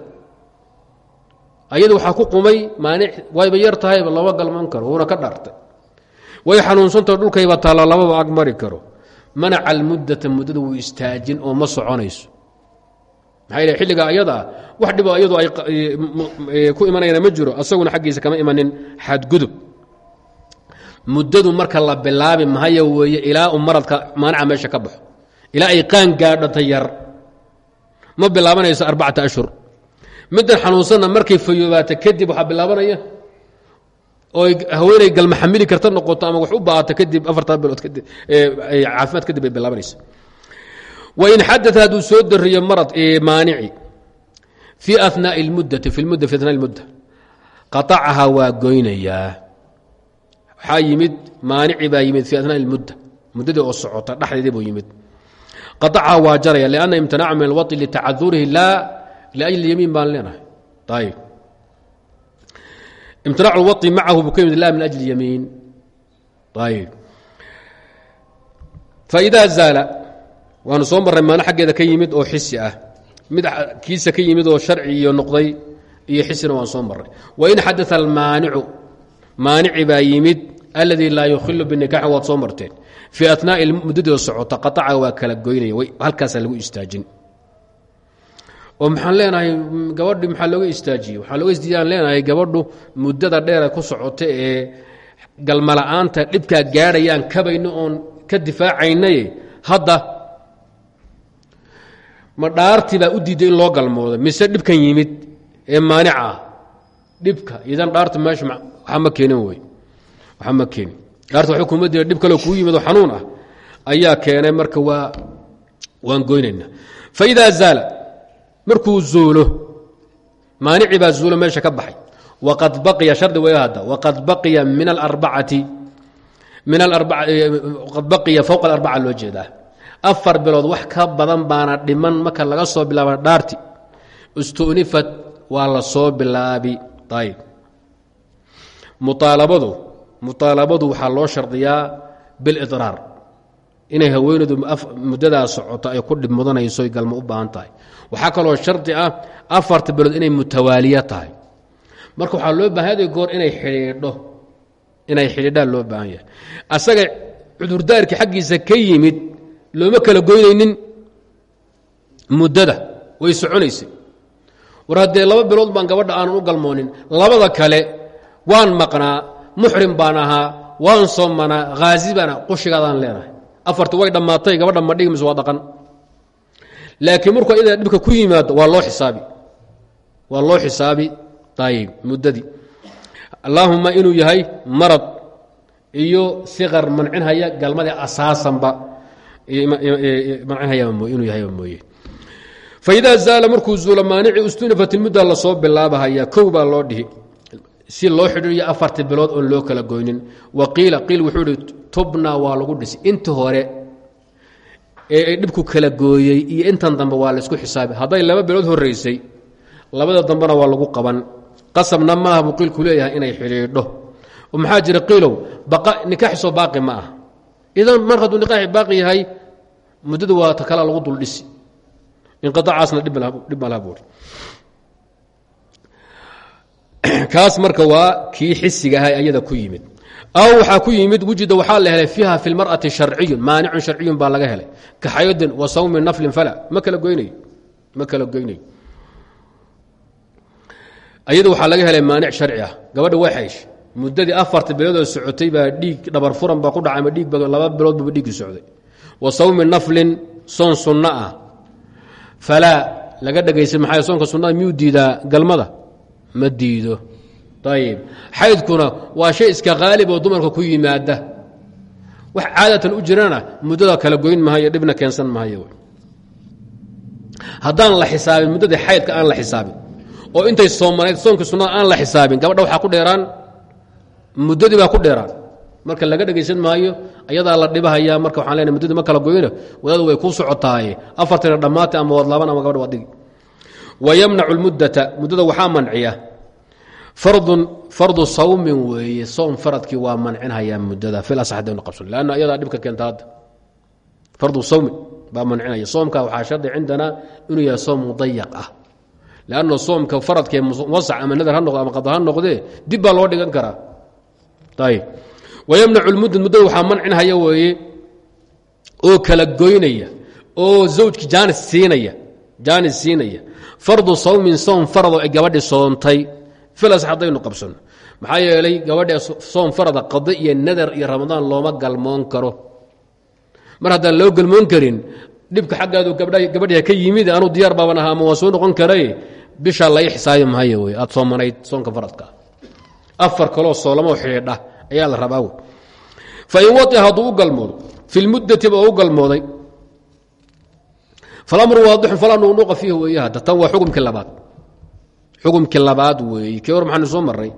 ayada waxaa ku qumay maanic wayba yar tahayba lama galman karo wuuna ka dhaartay way xanuunsantao dhulkayba taalla lamaba ag mari karo manaca almuddata muddada wuu istaajin oo ma soconayso maxaa yidhi xilliga ayada ah wax dhibo iyadu ay ku imanayana ma jiro asaguna xaggiisa kama imanin xadgudub muddadu marka la bilaabi mahaya weeye ilaa u maradka maanica meesha ka baxo ilaa ay qaan gaadhata yar ma bilaabanayso arbacata ashhur middan xanuunsanna markay fayoobaata kadib waxaa bilaabanaya oo haweenay galma xamili karta noqoto ama wax u baata kadib afartaa bilood kadib caafimaad kadib bay bilaabanaysa wain xadaa hadduu soo dariyo marad maanici fii anaaءi اlmuddati fi mudda fi anaa اlmudda qaطacaha waa goynayaa waxaa yimid maanici baa yimid fii anaa mudda muddadii oo socota dhexdeedii buu yimid. Qaaca waa jaraya lanna imtinaaca min alwai litacadurihi laa liajli yamiin baan leenahay. Ayb imtinaac wai macahu buu ka yimid la min ajli yamiin ayb faidaa zaala waanu soo marray maano xaggeeda ka yimid oo xisi ah. Mid kiisa ka yimid oo sharci iyo noqday iyo xisina waan soo marray. Wain xadaa almaanicu maanici baa yimid aladii laa yukhilu binikaxin waad soo marteen. Fii atnaa'i muddadii socota qaطaca waa kala goynaya halkaasaa lagu istaajin. Oo maxaan leenahay gabadhi maxaa looga istaajiyey? Waxaa looga istaajiyaan leenahay gabadhu muddada dheera ku socota ee galmala'aanta dhibkaa gaadhayaan kabayno oon ka difaacaynaye hadda ma dhaartii u diiday in loo galmoodo mise dhibkan yimid ee maanica ah dhibka idan dhaarta meesha waxa ma keenin wey waxa ma keenin. Dhaarta waxba kuma dira dhib kaleo kuu yimid oo xanuun ah ayaa keenay marka waa waan goynaynaa fa idaa zaala markuu zuulo maanici baa zuulo meesha ka baxay. Waqad baqiya shardi way hadda waqad baqiya min alarbacati min qad baqiya fowqa alarbaca loo jeedaa. Afar bilood wax ka badan baana dhiman marka laga soo bilaaba dhaarti. Istunifat waa la soo bilaabi muaalabadu muaalabadu waxaa loo shardiyaa biliraar inay haweeneedu muddadaa socoto ay ku dhib mudanayso galmo u baahan tahay. Waxaa kaloo shardi ah afarta bilood inay mutawaaliya tahay. Marka waxaa loo baahan hada goor inay xidhiidho inay xidhiidhaan loo baahan yahay. Asaga cudurdaarkii xaggiisa ka yimid looma kala goynaynin muddada way soconaysay war haddee laba bilood baan gabadha aanan u galmoonin labada kale waan maqnaa muxrim baan ahaa waan soomanaa haazi baana qushigaadaan leenahay afarti way dhammaatay gabadha ma dhigi mise waa dhaqan. Laakiin markuu iyada dhibka ku yimaado waa loo xisaabi. Waa loo xisaabi. Ayib muddadii allaahuma inuu yahay marad iyo siqar mancinhaya galmadii asaasanba. Inuu yahay mooye faidaa zaala markuu zuulo maanici ustunifat ilmudda la soo bilaabahaya kow baa loo dhihi si loo xidhiiriyo afartii bilood oon loo kala goynin wa qiila qiil wuxuu tubna waa lagu dhisi inta hore ee dhibku kala gooyey iyo intan dambe waa laysku xisaabi hadday laba bilood horeysay labada dambena waa lagu qaban qasabna maaha buu qiilku leeyahay inay xidhiidho maxaa jira qiilow nikaaxisoo baaqi ma ah idan mar hadduu baaqi yahay muddada waa ta kala lagu dul dhisi inqiaacaasna dhib ma laha buuri kaas marka waa kii xisiga aha iyada ku yimid. Aw waxaa ku yimid wujida waxaa la helay fiiha fi lmar'ati sharciyun maanicun sharciyun baa laga helay. Ka xayadin wa sawmi naflin fala. Ma kala goynayo ma kala goynayo. Ayada waxaa laga helay maanic sharci ah. Gabadha way xaysh muddadii afarta biloodoo socotay baa dhiig dhabar furan baa ku dhacay ama dhiig laba bilood buba dhiiggii socday. Wa sawmi naflin soon sunno ah falaa laga dhegaysa maxay soonka sunnada? Miyuu diidaa galmada? Ma diido. Ayib xaydkuna waa shay iska haalib oo dumarka ku yimaada. Wax caadatan u jirana muddada kala goyn mahayo dhibna keensan mahayo haddaan la xisaabin muddadii xaydka aan la xisaabin oo intay soomanayd soonka sunnada aan la xisaabin gabadha waxaa ku dheeraan muddadii baa ku dheeraan marka laga dhegaysan maayo ayadaa la dhibahayaa. Marka waxaan lena muddadii ma kala goyno. Wadaadu way kuu socotaaye afartina dhammaatay ama waad laaban ama gabadha waad dhigi. Wa yamnacu lmuddata muddada waxaa manciya. Fardun fardu sawmin weeye. Soom faradkii waa mancinhayaa muddada. Fil asax hadaynu qabsan leanna ayadaa dhibka keenta hadda. Fardu sawmin baa mancinaya soomka waxaa shardi cindanaa inuu yahay soom mudayaq ah. Leanna soomka faradkee muwasac ama nadar ha noqdo ama qada ha noqdee dib dhigan karaa. Ayb wayamnacu lmuddad muddada waxaa mancinhaya weeye oo kala goynaya oo zawjki jaanis siinaya jaanis siinaya fardu sawmin soom faradoo ay gabadhi soontay filas haddaynu qabsano maxaa yeelay gabadha soom farada qado iyo nadar iyo ramadaan looma galmoon karo mar haddaan loo galmoon karin dhibka xaggaadu gabadha ka yimid anuu diyaar baaban ahaa ama waa soo noqon karay bishaa lai xisaabi mahayo wey aad soomanayd soonka faradka afar kaloo soolamoo xidhiidha ayaa la rabaa fain waia hadduu u galmoodo fi lmuddati ba u galmooday falamru waadixun falaa nuqnuqa fiihi weeye hadda tan waa xukumkii labaad. Xukumkii labaad weeye kii hor maxaanu soo maray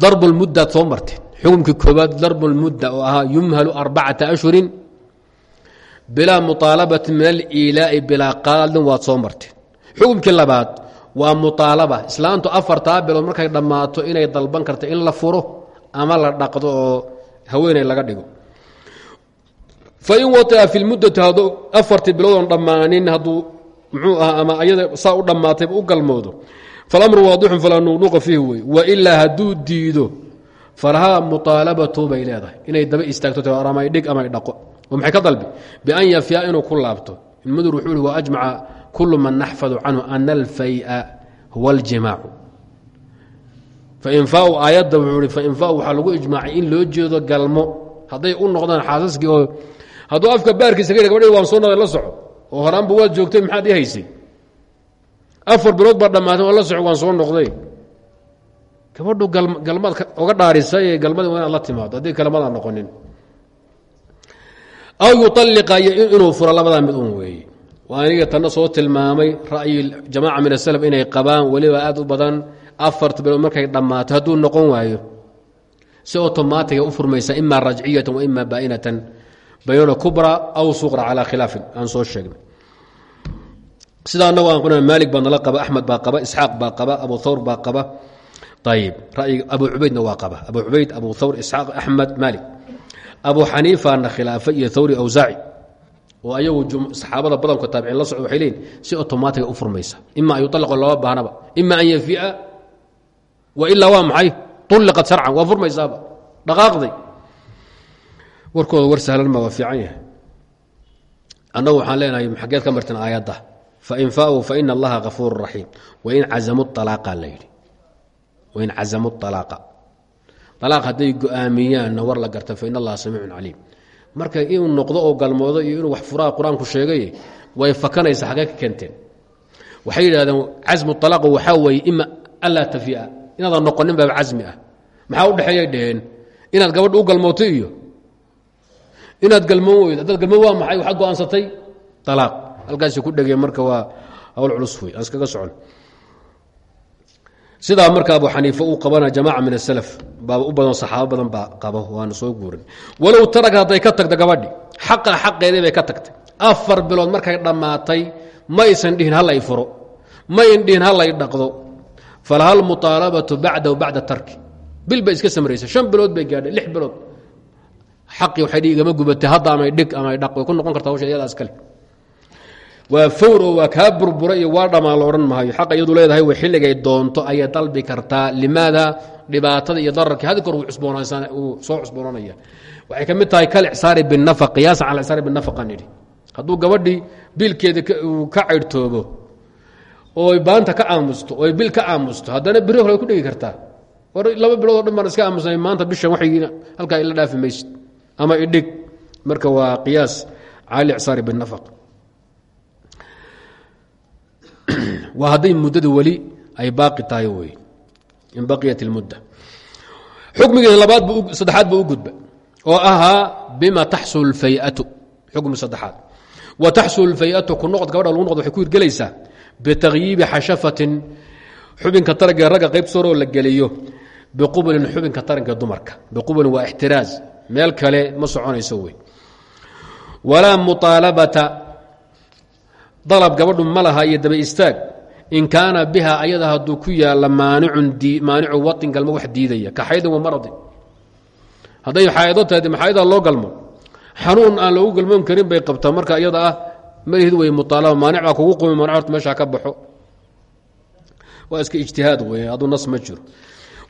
darb lmuddaad soo marteen xukumkii koobaad darb lmudda oo ahaa yumhalu arbacata ashhurin bilaa muطaalabati min aliilaa'i bilaa qaadin waad soo marteen xukumkii labaad waa muaalaba islaantu afartaa bilood markay dhammaato inay dalban karta in la furo ama la dhaqdo oo haweeney laga dhigo. Fain waaa fi mudati hadduu afartii biloodoon dhammaanin hadduu mxuu aha ama ayada saa u dhammaatayba u galmoodo. Falamru waadixun falaa nuqnuqa fiihi wey. Wailaa hadduu diido falahaa muaalabatu bay leedahay. Inay daba istaagto amay dhig amay dhaqo. Oo maxay ka dalbi? Bian yafiya inuu ku laabto. In mudur wuxuu hi wa ajmaca kulu man naxfadu canhu ana alfaya huwa اljimaacu fainfaau aayadda wuxuu ihi fainfaau waxaa lagu ijmaacay in loo jeedo galmo hadday u noqdaan xaasaskii oo hadduu afka baarkiisa ka gabadhi waan soo noqday la soco oo horaanba waad joogtay maxaad ii haysay afar bilood baa dhammaatay waan la soco waan soo noqday gabadhu galmaad oga dhaarisay galmadi waa inaad la timaado haddii kalemadaa noqonin aw waa aniga tanna soo tilmaamay ra'yi jamaaca min asalaf inay qabaan weliba aad u badan. Afarta bilood markay dhammaato hadduu noqon waayo si otomaatiga u furmaysa ima rajciyatan wa ima baa'inatan bayna kubra aw suqra calaa khilaafin. Aan soo sheegnay. Sidaa anagu aan qona maalik baa nala qaba axmed qaba isxaaq baa qaba abu thawr baa qaba. Ayib ra'yiga abu cubaydna waa qaba. Abu cubayd abu thawr isxaaq axmed maalik. Abu xaniifana khilaafay iyo thawri awsaaci oo ayagu saxaabada badanko taabiciin la socdo waxay si otomaatiga u furmaysa. Ima an yuطalaqo lama baahnaba ima an yafi'a wa ilaa waa maxay? Ulliqat sharcan waa furmaysaaba. Dhaqaaqday. Warkooda war sahlan ma waa yahay. Annagu waxaan leenahay xageed ka martin aayadda. Fain faau faina allaha gafuuru raxiim wain cazamu alaaqa la yidhi. Wain cazamu alaaqa alaaq hadday go'aamiyaanna war la garta fain allaha samiicun caliim marka inuu noqdo oo galmoodo iyo inuu wax furaa qur'aanku sheegay way fakanaysa xagee ka keenteen. Waxay yidhahdeen casmu alaaq waxaa weeye ima anlaa tafia inaadan noqonin baaba casmi ah. Maxaa u dhexeeyay dheheen? Inaad gabadha u galmooto iyo? Inaad galmoon weydo haddaad galmoon waa maxay? Waxaad go'aansatay? Alaaq halkaasi ku dhegeen marka waa hawl culus wey aan iskaga socon sidaa marka abu xaniife uu qabana jamaca min asalaf baaba u badan saxaabo badan baa qabo waana soo guurin. Walow tarag hadday ka tagta gabadhi xaqa xaqeedii bay ka tagtay. Afar bilood markay dhammaatay ma aysan dhihin hal ay furo ma dhihin hal ay dhaqdo. Falahal muطaalabatu bacdahu bacda tarki. Bil iska samraysa shan bilood bay gaadhay lix bilood. Xaqii waxay igama gubatay hadda dhig amay dhaq ku noqon kartaa hawsha iyadaas kale waa fawr oo waa kaa burbura iyo waa dhammaan la odhan maayo. Xaqa iyadu leedahay way xilligay doonto ayay dalbi kartaa limaada dhibaatada iyo dararkii hadi kor uu soo cusboonanaya. Waxay ka mid tahay kal icsaari binafaq qiyaasan cala icsaari binafaqan idhi hadduu gabadhii biilkeeda ka caydhtoobo ooy baanta ka aamusto ooy bil ka aamusto haddana beri hore ku dhegi kartaa. War laba bilood o dhan iska aamusnay maanta bishan waxaygiina halkaa ila dhaafi maysid. Ama idhig marka waa qiyaas cala icsaari binafaq waa hadday muddadu weli ay baaqi tahay wey in baqiyat اlmudda xukmigii labaad saddexaad buu u gudba oo ahaa bima taxsul اfayatu xukmi saddexaad. Wa taxsul fayatu ku noqod gabadha lagu noqod waxay ku hirgelaysaa bitakyiibi xashafatin xubinka taranka ee ragga qaybsooroo la geliyo biqubalin xubinka taranka ee dumarka. Biqubalin waa ixtiraaz meel kale ma soconayso wey walaa muaalabata dalab gabadhu ma laha iyo daba istaag in kaana biha ayada hadduu ku yaalla maanicu wain galmo wax diidaya ka xaydin wa maradin hadday xaaido tahay maxaayada loo galmo? Xanuun aan loogu galmoon karin bay qabtaa. Marka iyada ah malihid wey muaalaba maanic baa kugu qumi maanic horta meeshaa ka baxo. Waa iska ijtihaad wey hadduu nas ma jiro.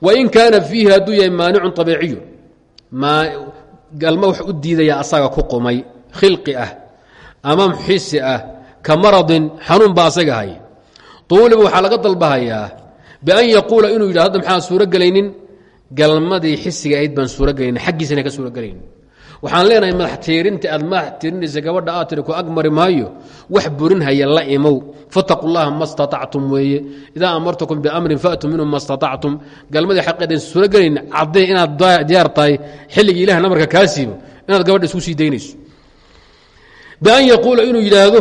Wain kaana fiihi hadduu yahay maanicun abiiciyu galmo wax u diidaya asaga ku qumay khilqi ah ama xisi ah ka maradin xanuun baa asaga hay uuliba waxaa laga dalbahayaa bian yaquula inuu yidhah hadda maxaan suuro gelaynin galmadii xisiga ahayd baan suuro gelaynin xaggiisana ka suuro gelaynin waxaan leenahay madax tiirinta aad madax tiirinaysa gabadha aad tiri ku maayo wax burinhaya la imow. Fataqu llaha ma staactum weeye. Idaa amartukum biamrin minhu ma staactum galmadii xaqeedan suuro gelaynin caddee inaad diyaar tahay xilligii ilahna marka kaa inaad gabadha isku sii daynayso. Bian inuu yidhaahdo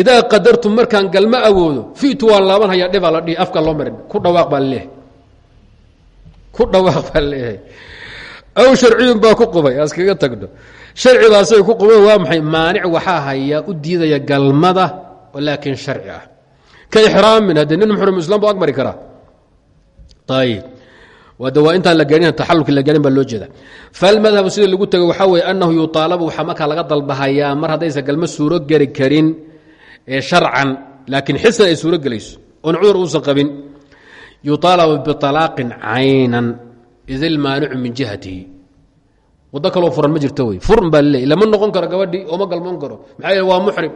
idaa qadartum markaan galmo awoodo fitu waan laaban hayaa dhibaa la dhihi afka loo marin. Ku dhawaaq baa leeyahay. Ku dhawaaq baa leeyahay. Aw sharciyun baa ku qubay askaga tagno sharciba asagay ku qubeen waa maxay? Maanic waxaa haya u diidaya galmada laakiin sharci ah. Ka ixraamin haddee nin muxrim islam bu agmari karaa? Ayib wade waa intaan la gaarin taxalulki la gaarin baa loo jeeda falmadhabu sida lagu tego waxaa weeye annahu yuaalabu waxaa markaa laga dalbahayaa mar haddaysan galmo suuro geli karin harcan laakiin xisna ay suuro gelayso. Oon cudur uusan qabin yuaalabu bialaaqin caynan id ilmaanicu min jihatihi. Wado kaloo furan ma jirto wey. Furan baa laleey lama noqon karo gabadhii ooma galmoon karo. Maxaa waa muxrim.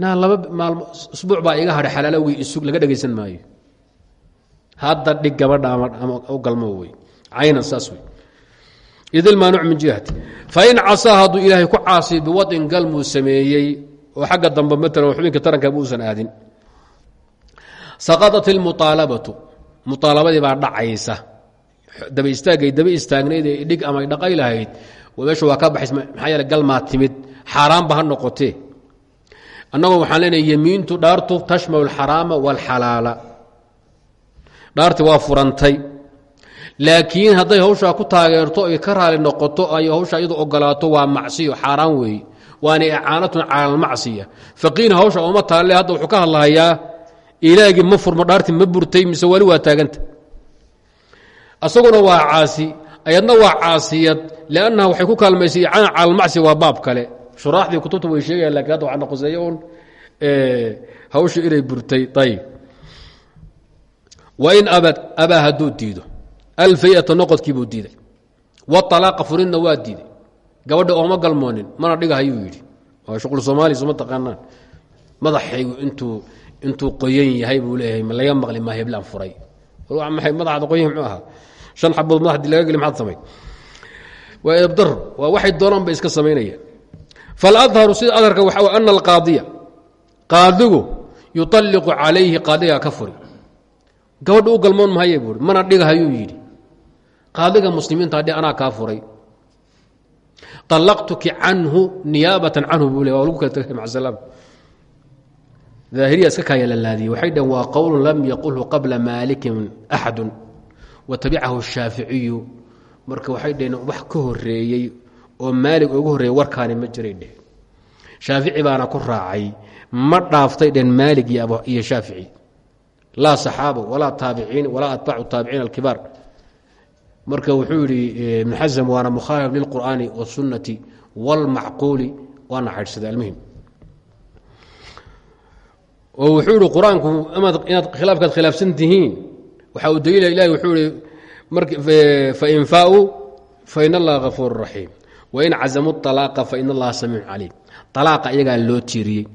Na laba maalmo isbuuc baa iga hadhay xalaalowgii isug laga dhegaysan maayo. Hadda dhig gabadha ama galmo wey. Caynan saas wey. Id ilmaanicu jihati fain casaa hadduu ilaahay ku caasiy biwadin galmuu sameeyey oo xagga dambe maalan xubinka tarankaaba uusan aadin. Saqadat ilmuaalabatu muaalabadii baa dhacaysa. Daba istaagay daba istaagnayd ee dhig ama dhaqay lahayd. Meesha waa ka baxays maxaa yeele galmaa timid xaaraanba ha noqotee. Annagoo waxaan leenahay yemiintu dhaartu tashmalu alxaraama waalxalaala dhaarti waa furantay. Laakiin hadday hawshaa ku taageerto ay ka raali noqoto ay hawshaa iyadu ogolaato waa macsiyo xaaraan weeye waana icaanatun cala almacsiya. Faqiina hawsha ooma taalle hadda wuxuu ka hadlahayaa ilaagii ma furmo dhaarti ma burtay mise wali waa taaganta. Asaguna waa caasi ayadna waa caasiyad liannaha waxay ku kaalmaysay icaana cala almacsiya waa baab kale. Shuraaxdii kutubta way sheegayan laakiin hadda waxaa noqoseeya un hawshu inay burtay ayib wain abad abaa hadduu diido alfayata noqodkiibuu diiday gabadha ooma galmoonin mana dhiga hayuu yidhi. Waa shuqul soomaaliya suma taqaanaan. Madaxaygu intuu intuu qoyan yahay buu leeyahay ma laga maqli maa heblaan furay. Maay madaxda qoyan muxuu ahaa? Shan xabood madax di laga geli maxaad samay? Waa eebdaro waa waxay doonaan bay iska samaynayaan. Faladharu sida adharka waxa w ana alqaadiya. Qaadigu yuطalliqu calayhi qaadigaa ka furi. Gabadha u galmoon mahaye buui mana dhiga hayuu yidhi. Qaadiga muslimiinta adhi anaa kaa furay طلqتki canhu نiyaabaة canhu buu le waa lagu kala tegay mac salaam daahiriya iska kaaya lalaadiyey waxay dhaheen waa qowlu lam yaqulhu qabla maalikin axadu wa tabicahu shaaficiyu marka waxay dhaheen wax ka horeeyey oo maalig ugu horreeyey warkaani ma jiray dheh shaafici baana ku raacay ma dhaaftay dheen maalig iyo shaafici laa saxaaba walaa taabiciin walaa atbaacu taabiciin alkibaar marka wuxuu yidhi ibn xasm waana mukhaalif lilqur'aani wاsunnati wاlmacquuli waana caydhsaday almuhim oo wuxuu yihi qur-aanku inaad khilaafkaad khilaafsan tihiin waxa uu daliila ilahi wuxuu ihi fain faauu fain allaha gafuur raxiim wain cazamuu طalaaqa fain allaha samiicu caliim alaaqa iyagaa loo tiiriyey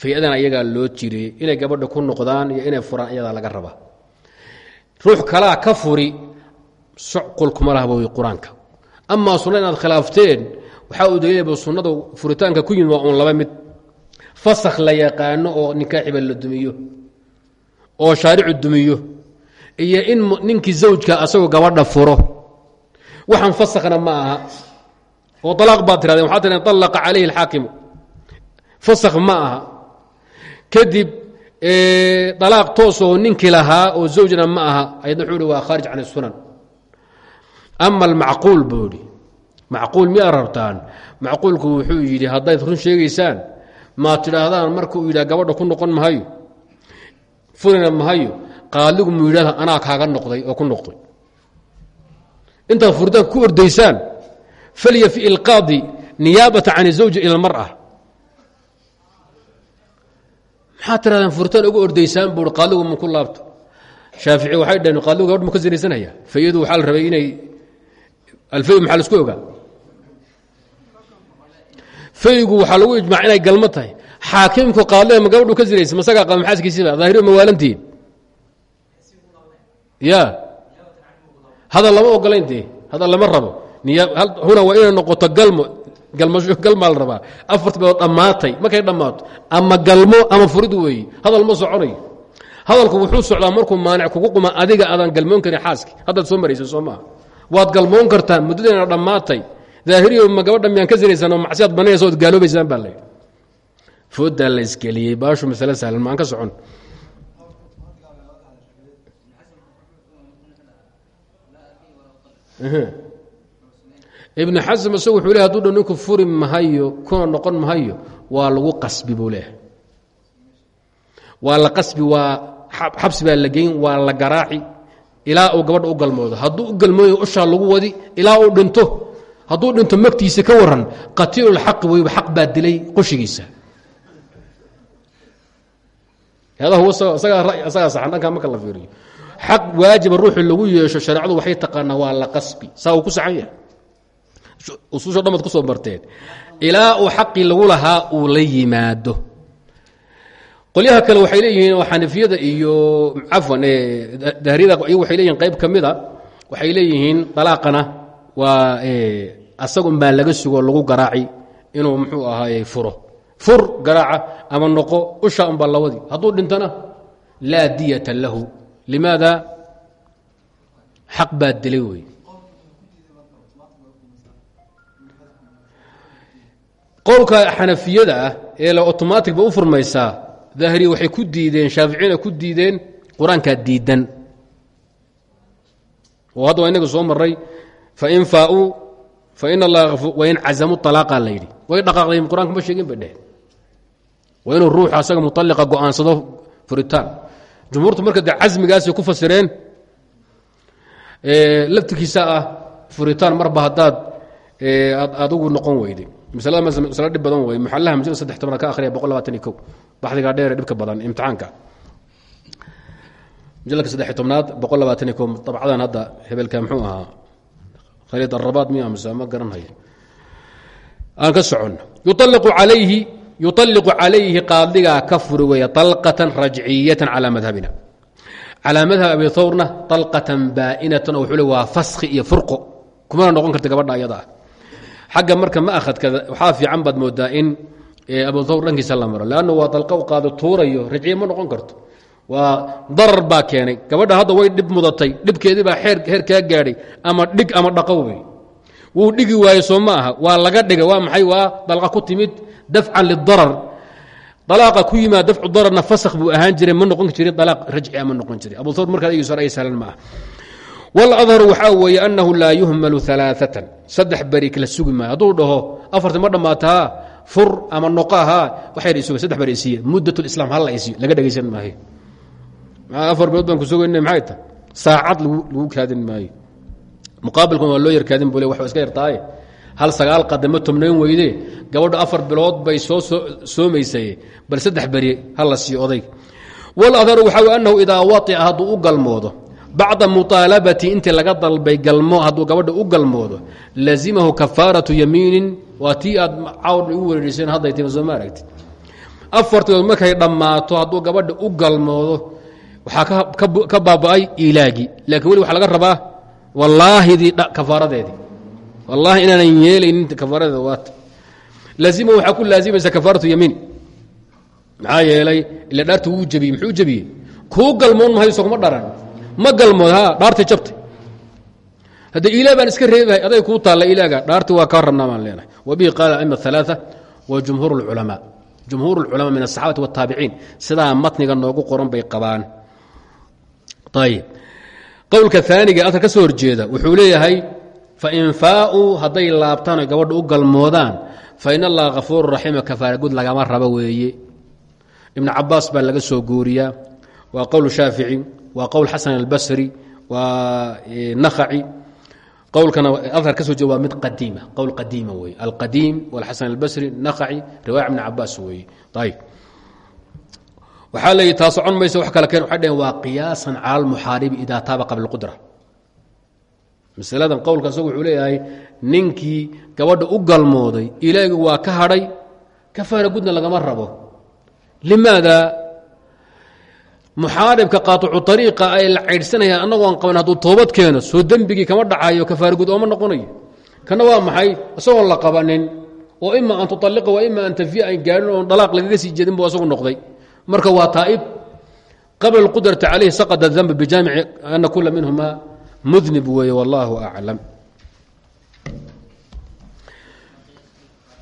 fay-adana iyagaa loo tiiriyey inay gabadha ku noqdaan iyo inay furaan iyadaa laga rabaa ruux kalaa ka furi socqulkuma lahaba wey qur'aanka. Amaa sunna inaad khilaafteen waxaa uu daliilaba sunnada furitaanka ku yimid waa uun laba mid. Fasakh la yaqaano oo nikaaxiba la dumiyo oo shaaricu dumiyo iyo in ninkii zawjka asagoo gabadha furo. Waxaan fasakhna ma aha oo alaaq baad tiradeen waxaa tiradeen alaqa calayhi alxaakimu fasakh ma aha. Kadib alaaq toosoo ninkii lahaa oo zawjna ma aha ayadna wuxuu waa khaarij can isunan ama almacquul buu idhi macquul miyaa rabtaan macquulku wuxuu yidhi haddayd run sheegaysaan maad tidhaahdaan marka uu yidhah gabadha ku noqon mahayo furina mahayo qaaligu mu yidhahda anaa kaaga noqday oo ku noqday. Intaad furitaan ku ordaysaan falya ilqaadi niyaabata can zawji ila almar'a. Maxaad tirahdaan furitaan uga ordaysaan buu qaaligu ma ku laabto. Shaafici waxay dhaheen qaaligu gabadh mu ka sinaysanaya fayadu waxaa la rabay inay alfay maxaa la isku ogaa? Faygu waxaa lagu ijmac inay galmo tahay. Xaakimku qaadle ma gabadhu ka sinaysa masagaa qaba maxaaskiisiba daahiri ma waalantihiin ya. Hadal lama ogolayn dee hadal lama rabo? Huna waa inay noqoto galmo galmaa la rabaa. Afarta bilood dhammaatay. Markay dhammaato? Ama galmo ama furid weeye hadal ma soconayo hadalku wuxuu socdaa markuu maanic kugu quma adiga aadaan galmoon karin xaaski. Haddaad soo maraysa soo maaha waad galmoon kartaan muddadeena dhammaatay. Daahiriyo ma gabadha miyaan ka sinaysaan oo macsiyaad banaysa ood gaaloobaysaan baa layidhi foodaa la isgeliyey baashu masale sahlan maan ka socon. Ibnu xasm isagu wuxuu le haduu dhan ninku furi mahayo kuna noqon mahayo waa lagu qasbi buu leeyahay. Waa la qasbi waa xabsi baa la geyn waa la garaaci ilaa uu gabadha u galmoodo. Hadduu u galmooyo ushaa lagu wadi ilaa uu dhinto hadduu dhinto magtiisa ka waran qatiilulxaqi weyba xaq baa dilay qushigiisa. Isagaa saxan dhankaa marka la fiiriyo. Xaq waajiba ruuxii lagu yeesho shareecadu waxay taqaanaa waa la qasbi. Saa uu ku saxan yahay. Usuusho dhamad ku soo marteen ilaa uu xaqii lagu lahaa uu la yimaado qolyaha kale waxay leeyihiin xanafiyada iyo cafwan dahriyada iyagu waxay leeyihiin qayb ka mida waxay leeyihiin dalaaqana waa asagun baa laga sugo lagu garaaci inuu muxuu ahaaye furo. Fur garaaca ama noqo usha unbaa lawadi hadduu dhintona laa diyata lahu. Limaada xaq baa dilay wey ah ee la otomatic ba u furmaysaa daahiriya waxay ku diideen shaaficiyna ku diideen qur'aankaa diidan. Oo hadda waa inaga soo maray fain faauu fain allaha wain cazamuu alaaqa la yidhi. Way dhaqaaqdeen qur'aanka ma sheegin bay dheheen waa inuu ruuxu asaga mualiqa go'aansado furitaan. Jumhuurtu marka dee casmigaasay ku fasireen laftirkiisa ah furitaan marba haddaad adigu noqon weyday maslada masle dhib badan wey saddex tobnaad ka akhriya boqol labaatan baxdiga dheer dhibka badan imtixaanka. Mujalka saddex tobnaad boqol labaatan hadda hebelka muxuu ahaa khaliid arabaad miy amse ma aan ka socon. Yualiqu alayhi yualiqu calayhi qaadigaa ka furi weeye alqatan rajciyatan madhabina. Calaa madhab abi thawrna alqatan baa'inatan oo wuxuu le waa faski iyo noqon karta gabadha ayada ah. xagga marka ma ahadka waxaa fiican baad moodaa in abu thawr dhankiisa la maro lannu waa dalqa qaado tuurayo rajciye ma noqon karto. Waa darar keenay. Gabadha hadda way dhib mudatay dhibkeedii baa heer kaa gaadhay ama dhig ama dhaqo wey wuu dhigi waaye soo aha waa laga dhigay waa maxay waa dalqa ku timid dafcan lidarar dalaaqa ku yimaad dafcu dararna fasakh buu ahaan jiray ma noqon jiray dalaaq rajcia ma noqon jiray. Abu thawr markaa igiis hore ay sahlan ma ah waladharu waxaa weeye annahu laa yuhmalu alaaatan saddex beri kala sugi maayo dhaho afarti ma dhammaataa fur ama noqahaa waxay isuga saddex beri isiiya muddat lislaam halla isiyo laga dhegaysan maayo. Afar bilood baan ku sugayna maxay tahay saacad lagu kaadin maayo. Muqaabilkan waa loo yarkaadin bule wax iska yartaaye hal sagaal qadamo tobnayn weyde gabadhu afar bilood bay soo soomaysaye bal saddex beri hala siiyo odayg waladharu waxaa annahu idaa waطica hadduu u galmoodo bacda muطaalabati intii laga dalbay galmo hadduu gabadha u galmoodo lazimahu kafaaratu yamiinin waa tii aad cawr igu wereeriseen hadday tima soo ma aragti afartigood markay dhammaato hadduu gabadha u ka baaba'ay ilaagii laakiin weli waxaa laga rabaa wallaahidii kafaaradeedii. Wallaahi inaanan yeelaynin kafaaradeeda waata laazima waxaa ku laazimaysa kafaaratu yamiin. Maxaa yeelay ila dhaarta wuu jebiyey muxuu jebiyey kuu galmoon mahayo sogma dharan ma galmood ha dhaartay jabtay hadda ilaa baan iska reebahay aday kuu taalla ilaaga dhaarti waa kaa rabnaa baan leenahay wabihi qaala aima alaaثa wa jumhuur اlculamaa jumhuur اlculamaa min aلsaxaabati wالtaabiciin sidaa matniga noogu qoran bay qabaan ayb qowlka aaniga alka ka soo horjeeda wuxuu leeyahay fain faauu hadday laabtaan o gabadha u galmoodaan fain allaha kafuuru raxiima kafaara gud lagama rabo weeye ibn cabaas baa laga soo guuriyaa waa qowl shaafici waa qowl xasan albasri waa nakaci qowlkana adhar ka soo jeeda waa mid qadiima qowl qadiima wey alqadiim walxasan albasri nakaci riwaaya ibn cabaas weeye. Ayb waxaa leeyi taa socon maysa wax kale keen waxay dhaheen waa qiyaasan cala almuxaaribi idaa taaba qabla اlqudra masaladan qowlka isagu wuxuu leeyahay ninkii gabadha u galmooday ilaahi waa ka hadhay kafaara gudna lagama rabo. Limaada muxaaribka qaaicu ariiqa ay la caydhsanayaan annagoo aan qaban hadduu toobad keeno soo dembigii kama dhacayo kafaara gud ooma noqonayo. Kana waa maxay? Isagoon la qabanin oo ima an tualiqa wa ima an tafiya an gaarin oon dalaaq lagaga sii jeedin bu isagu noqday. Marka waa taa'ib. Qabla اlqudrati calayhi saqada danb bijaamici ana kula minhuma mudnib weeye wallahu aclam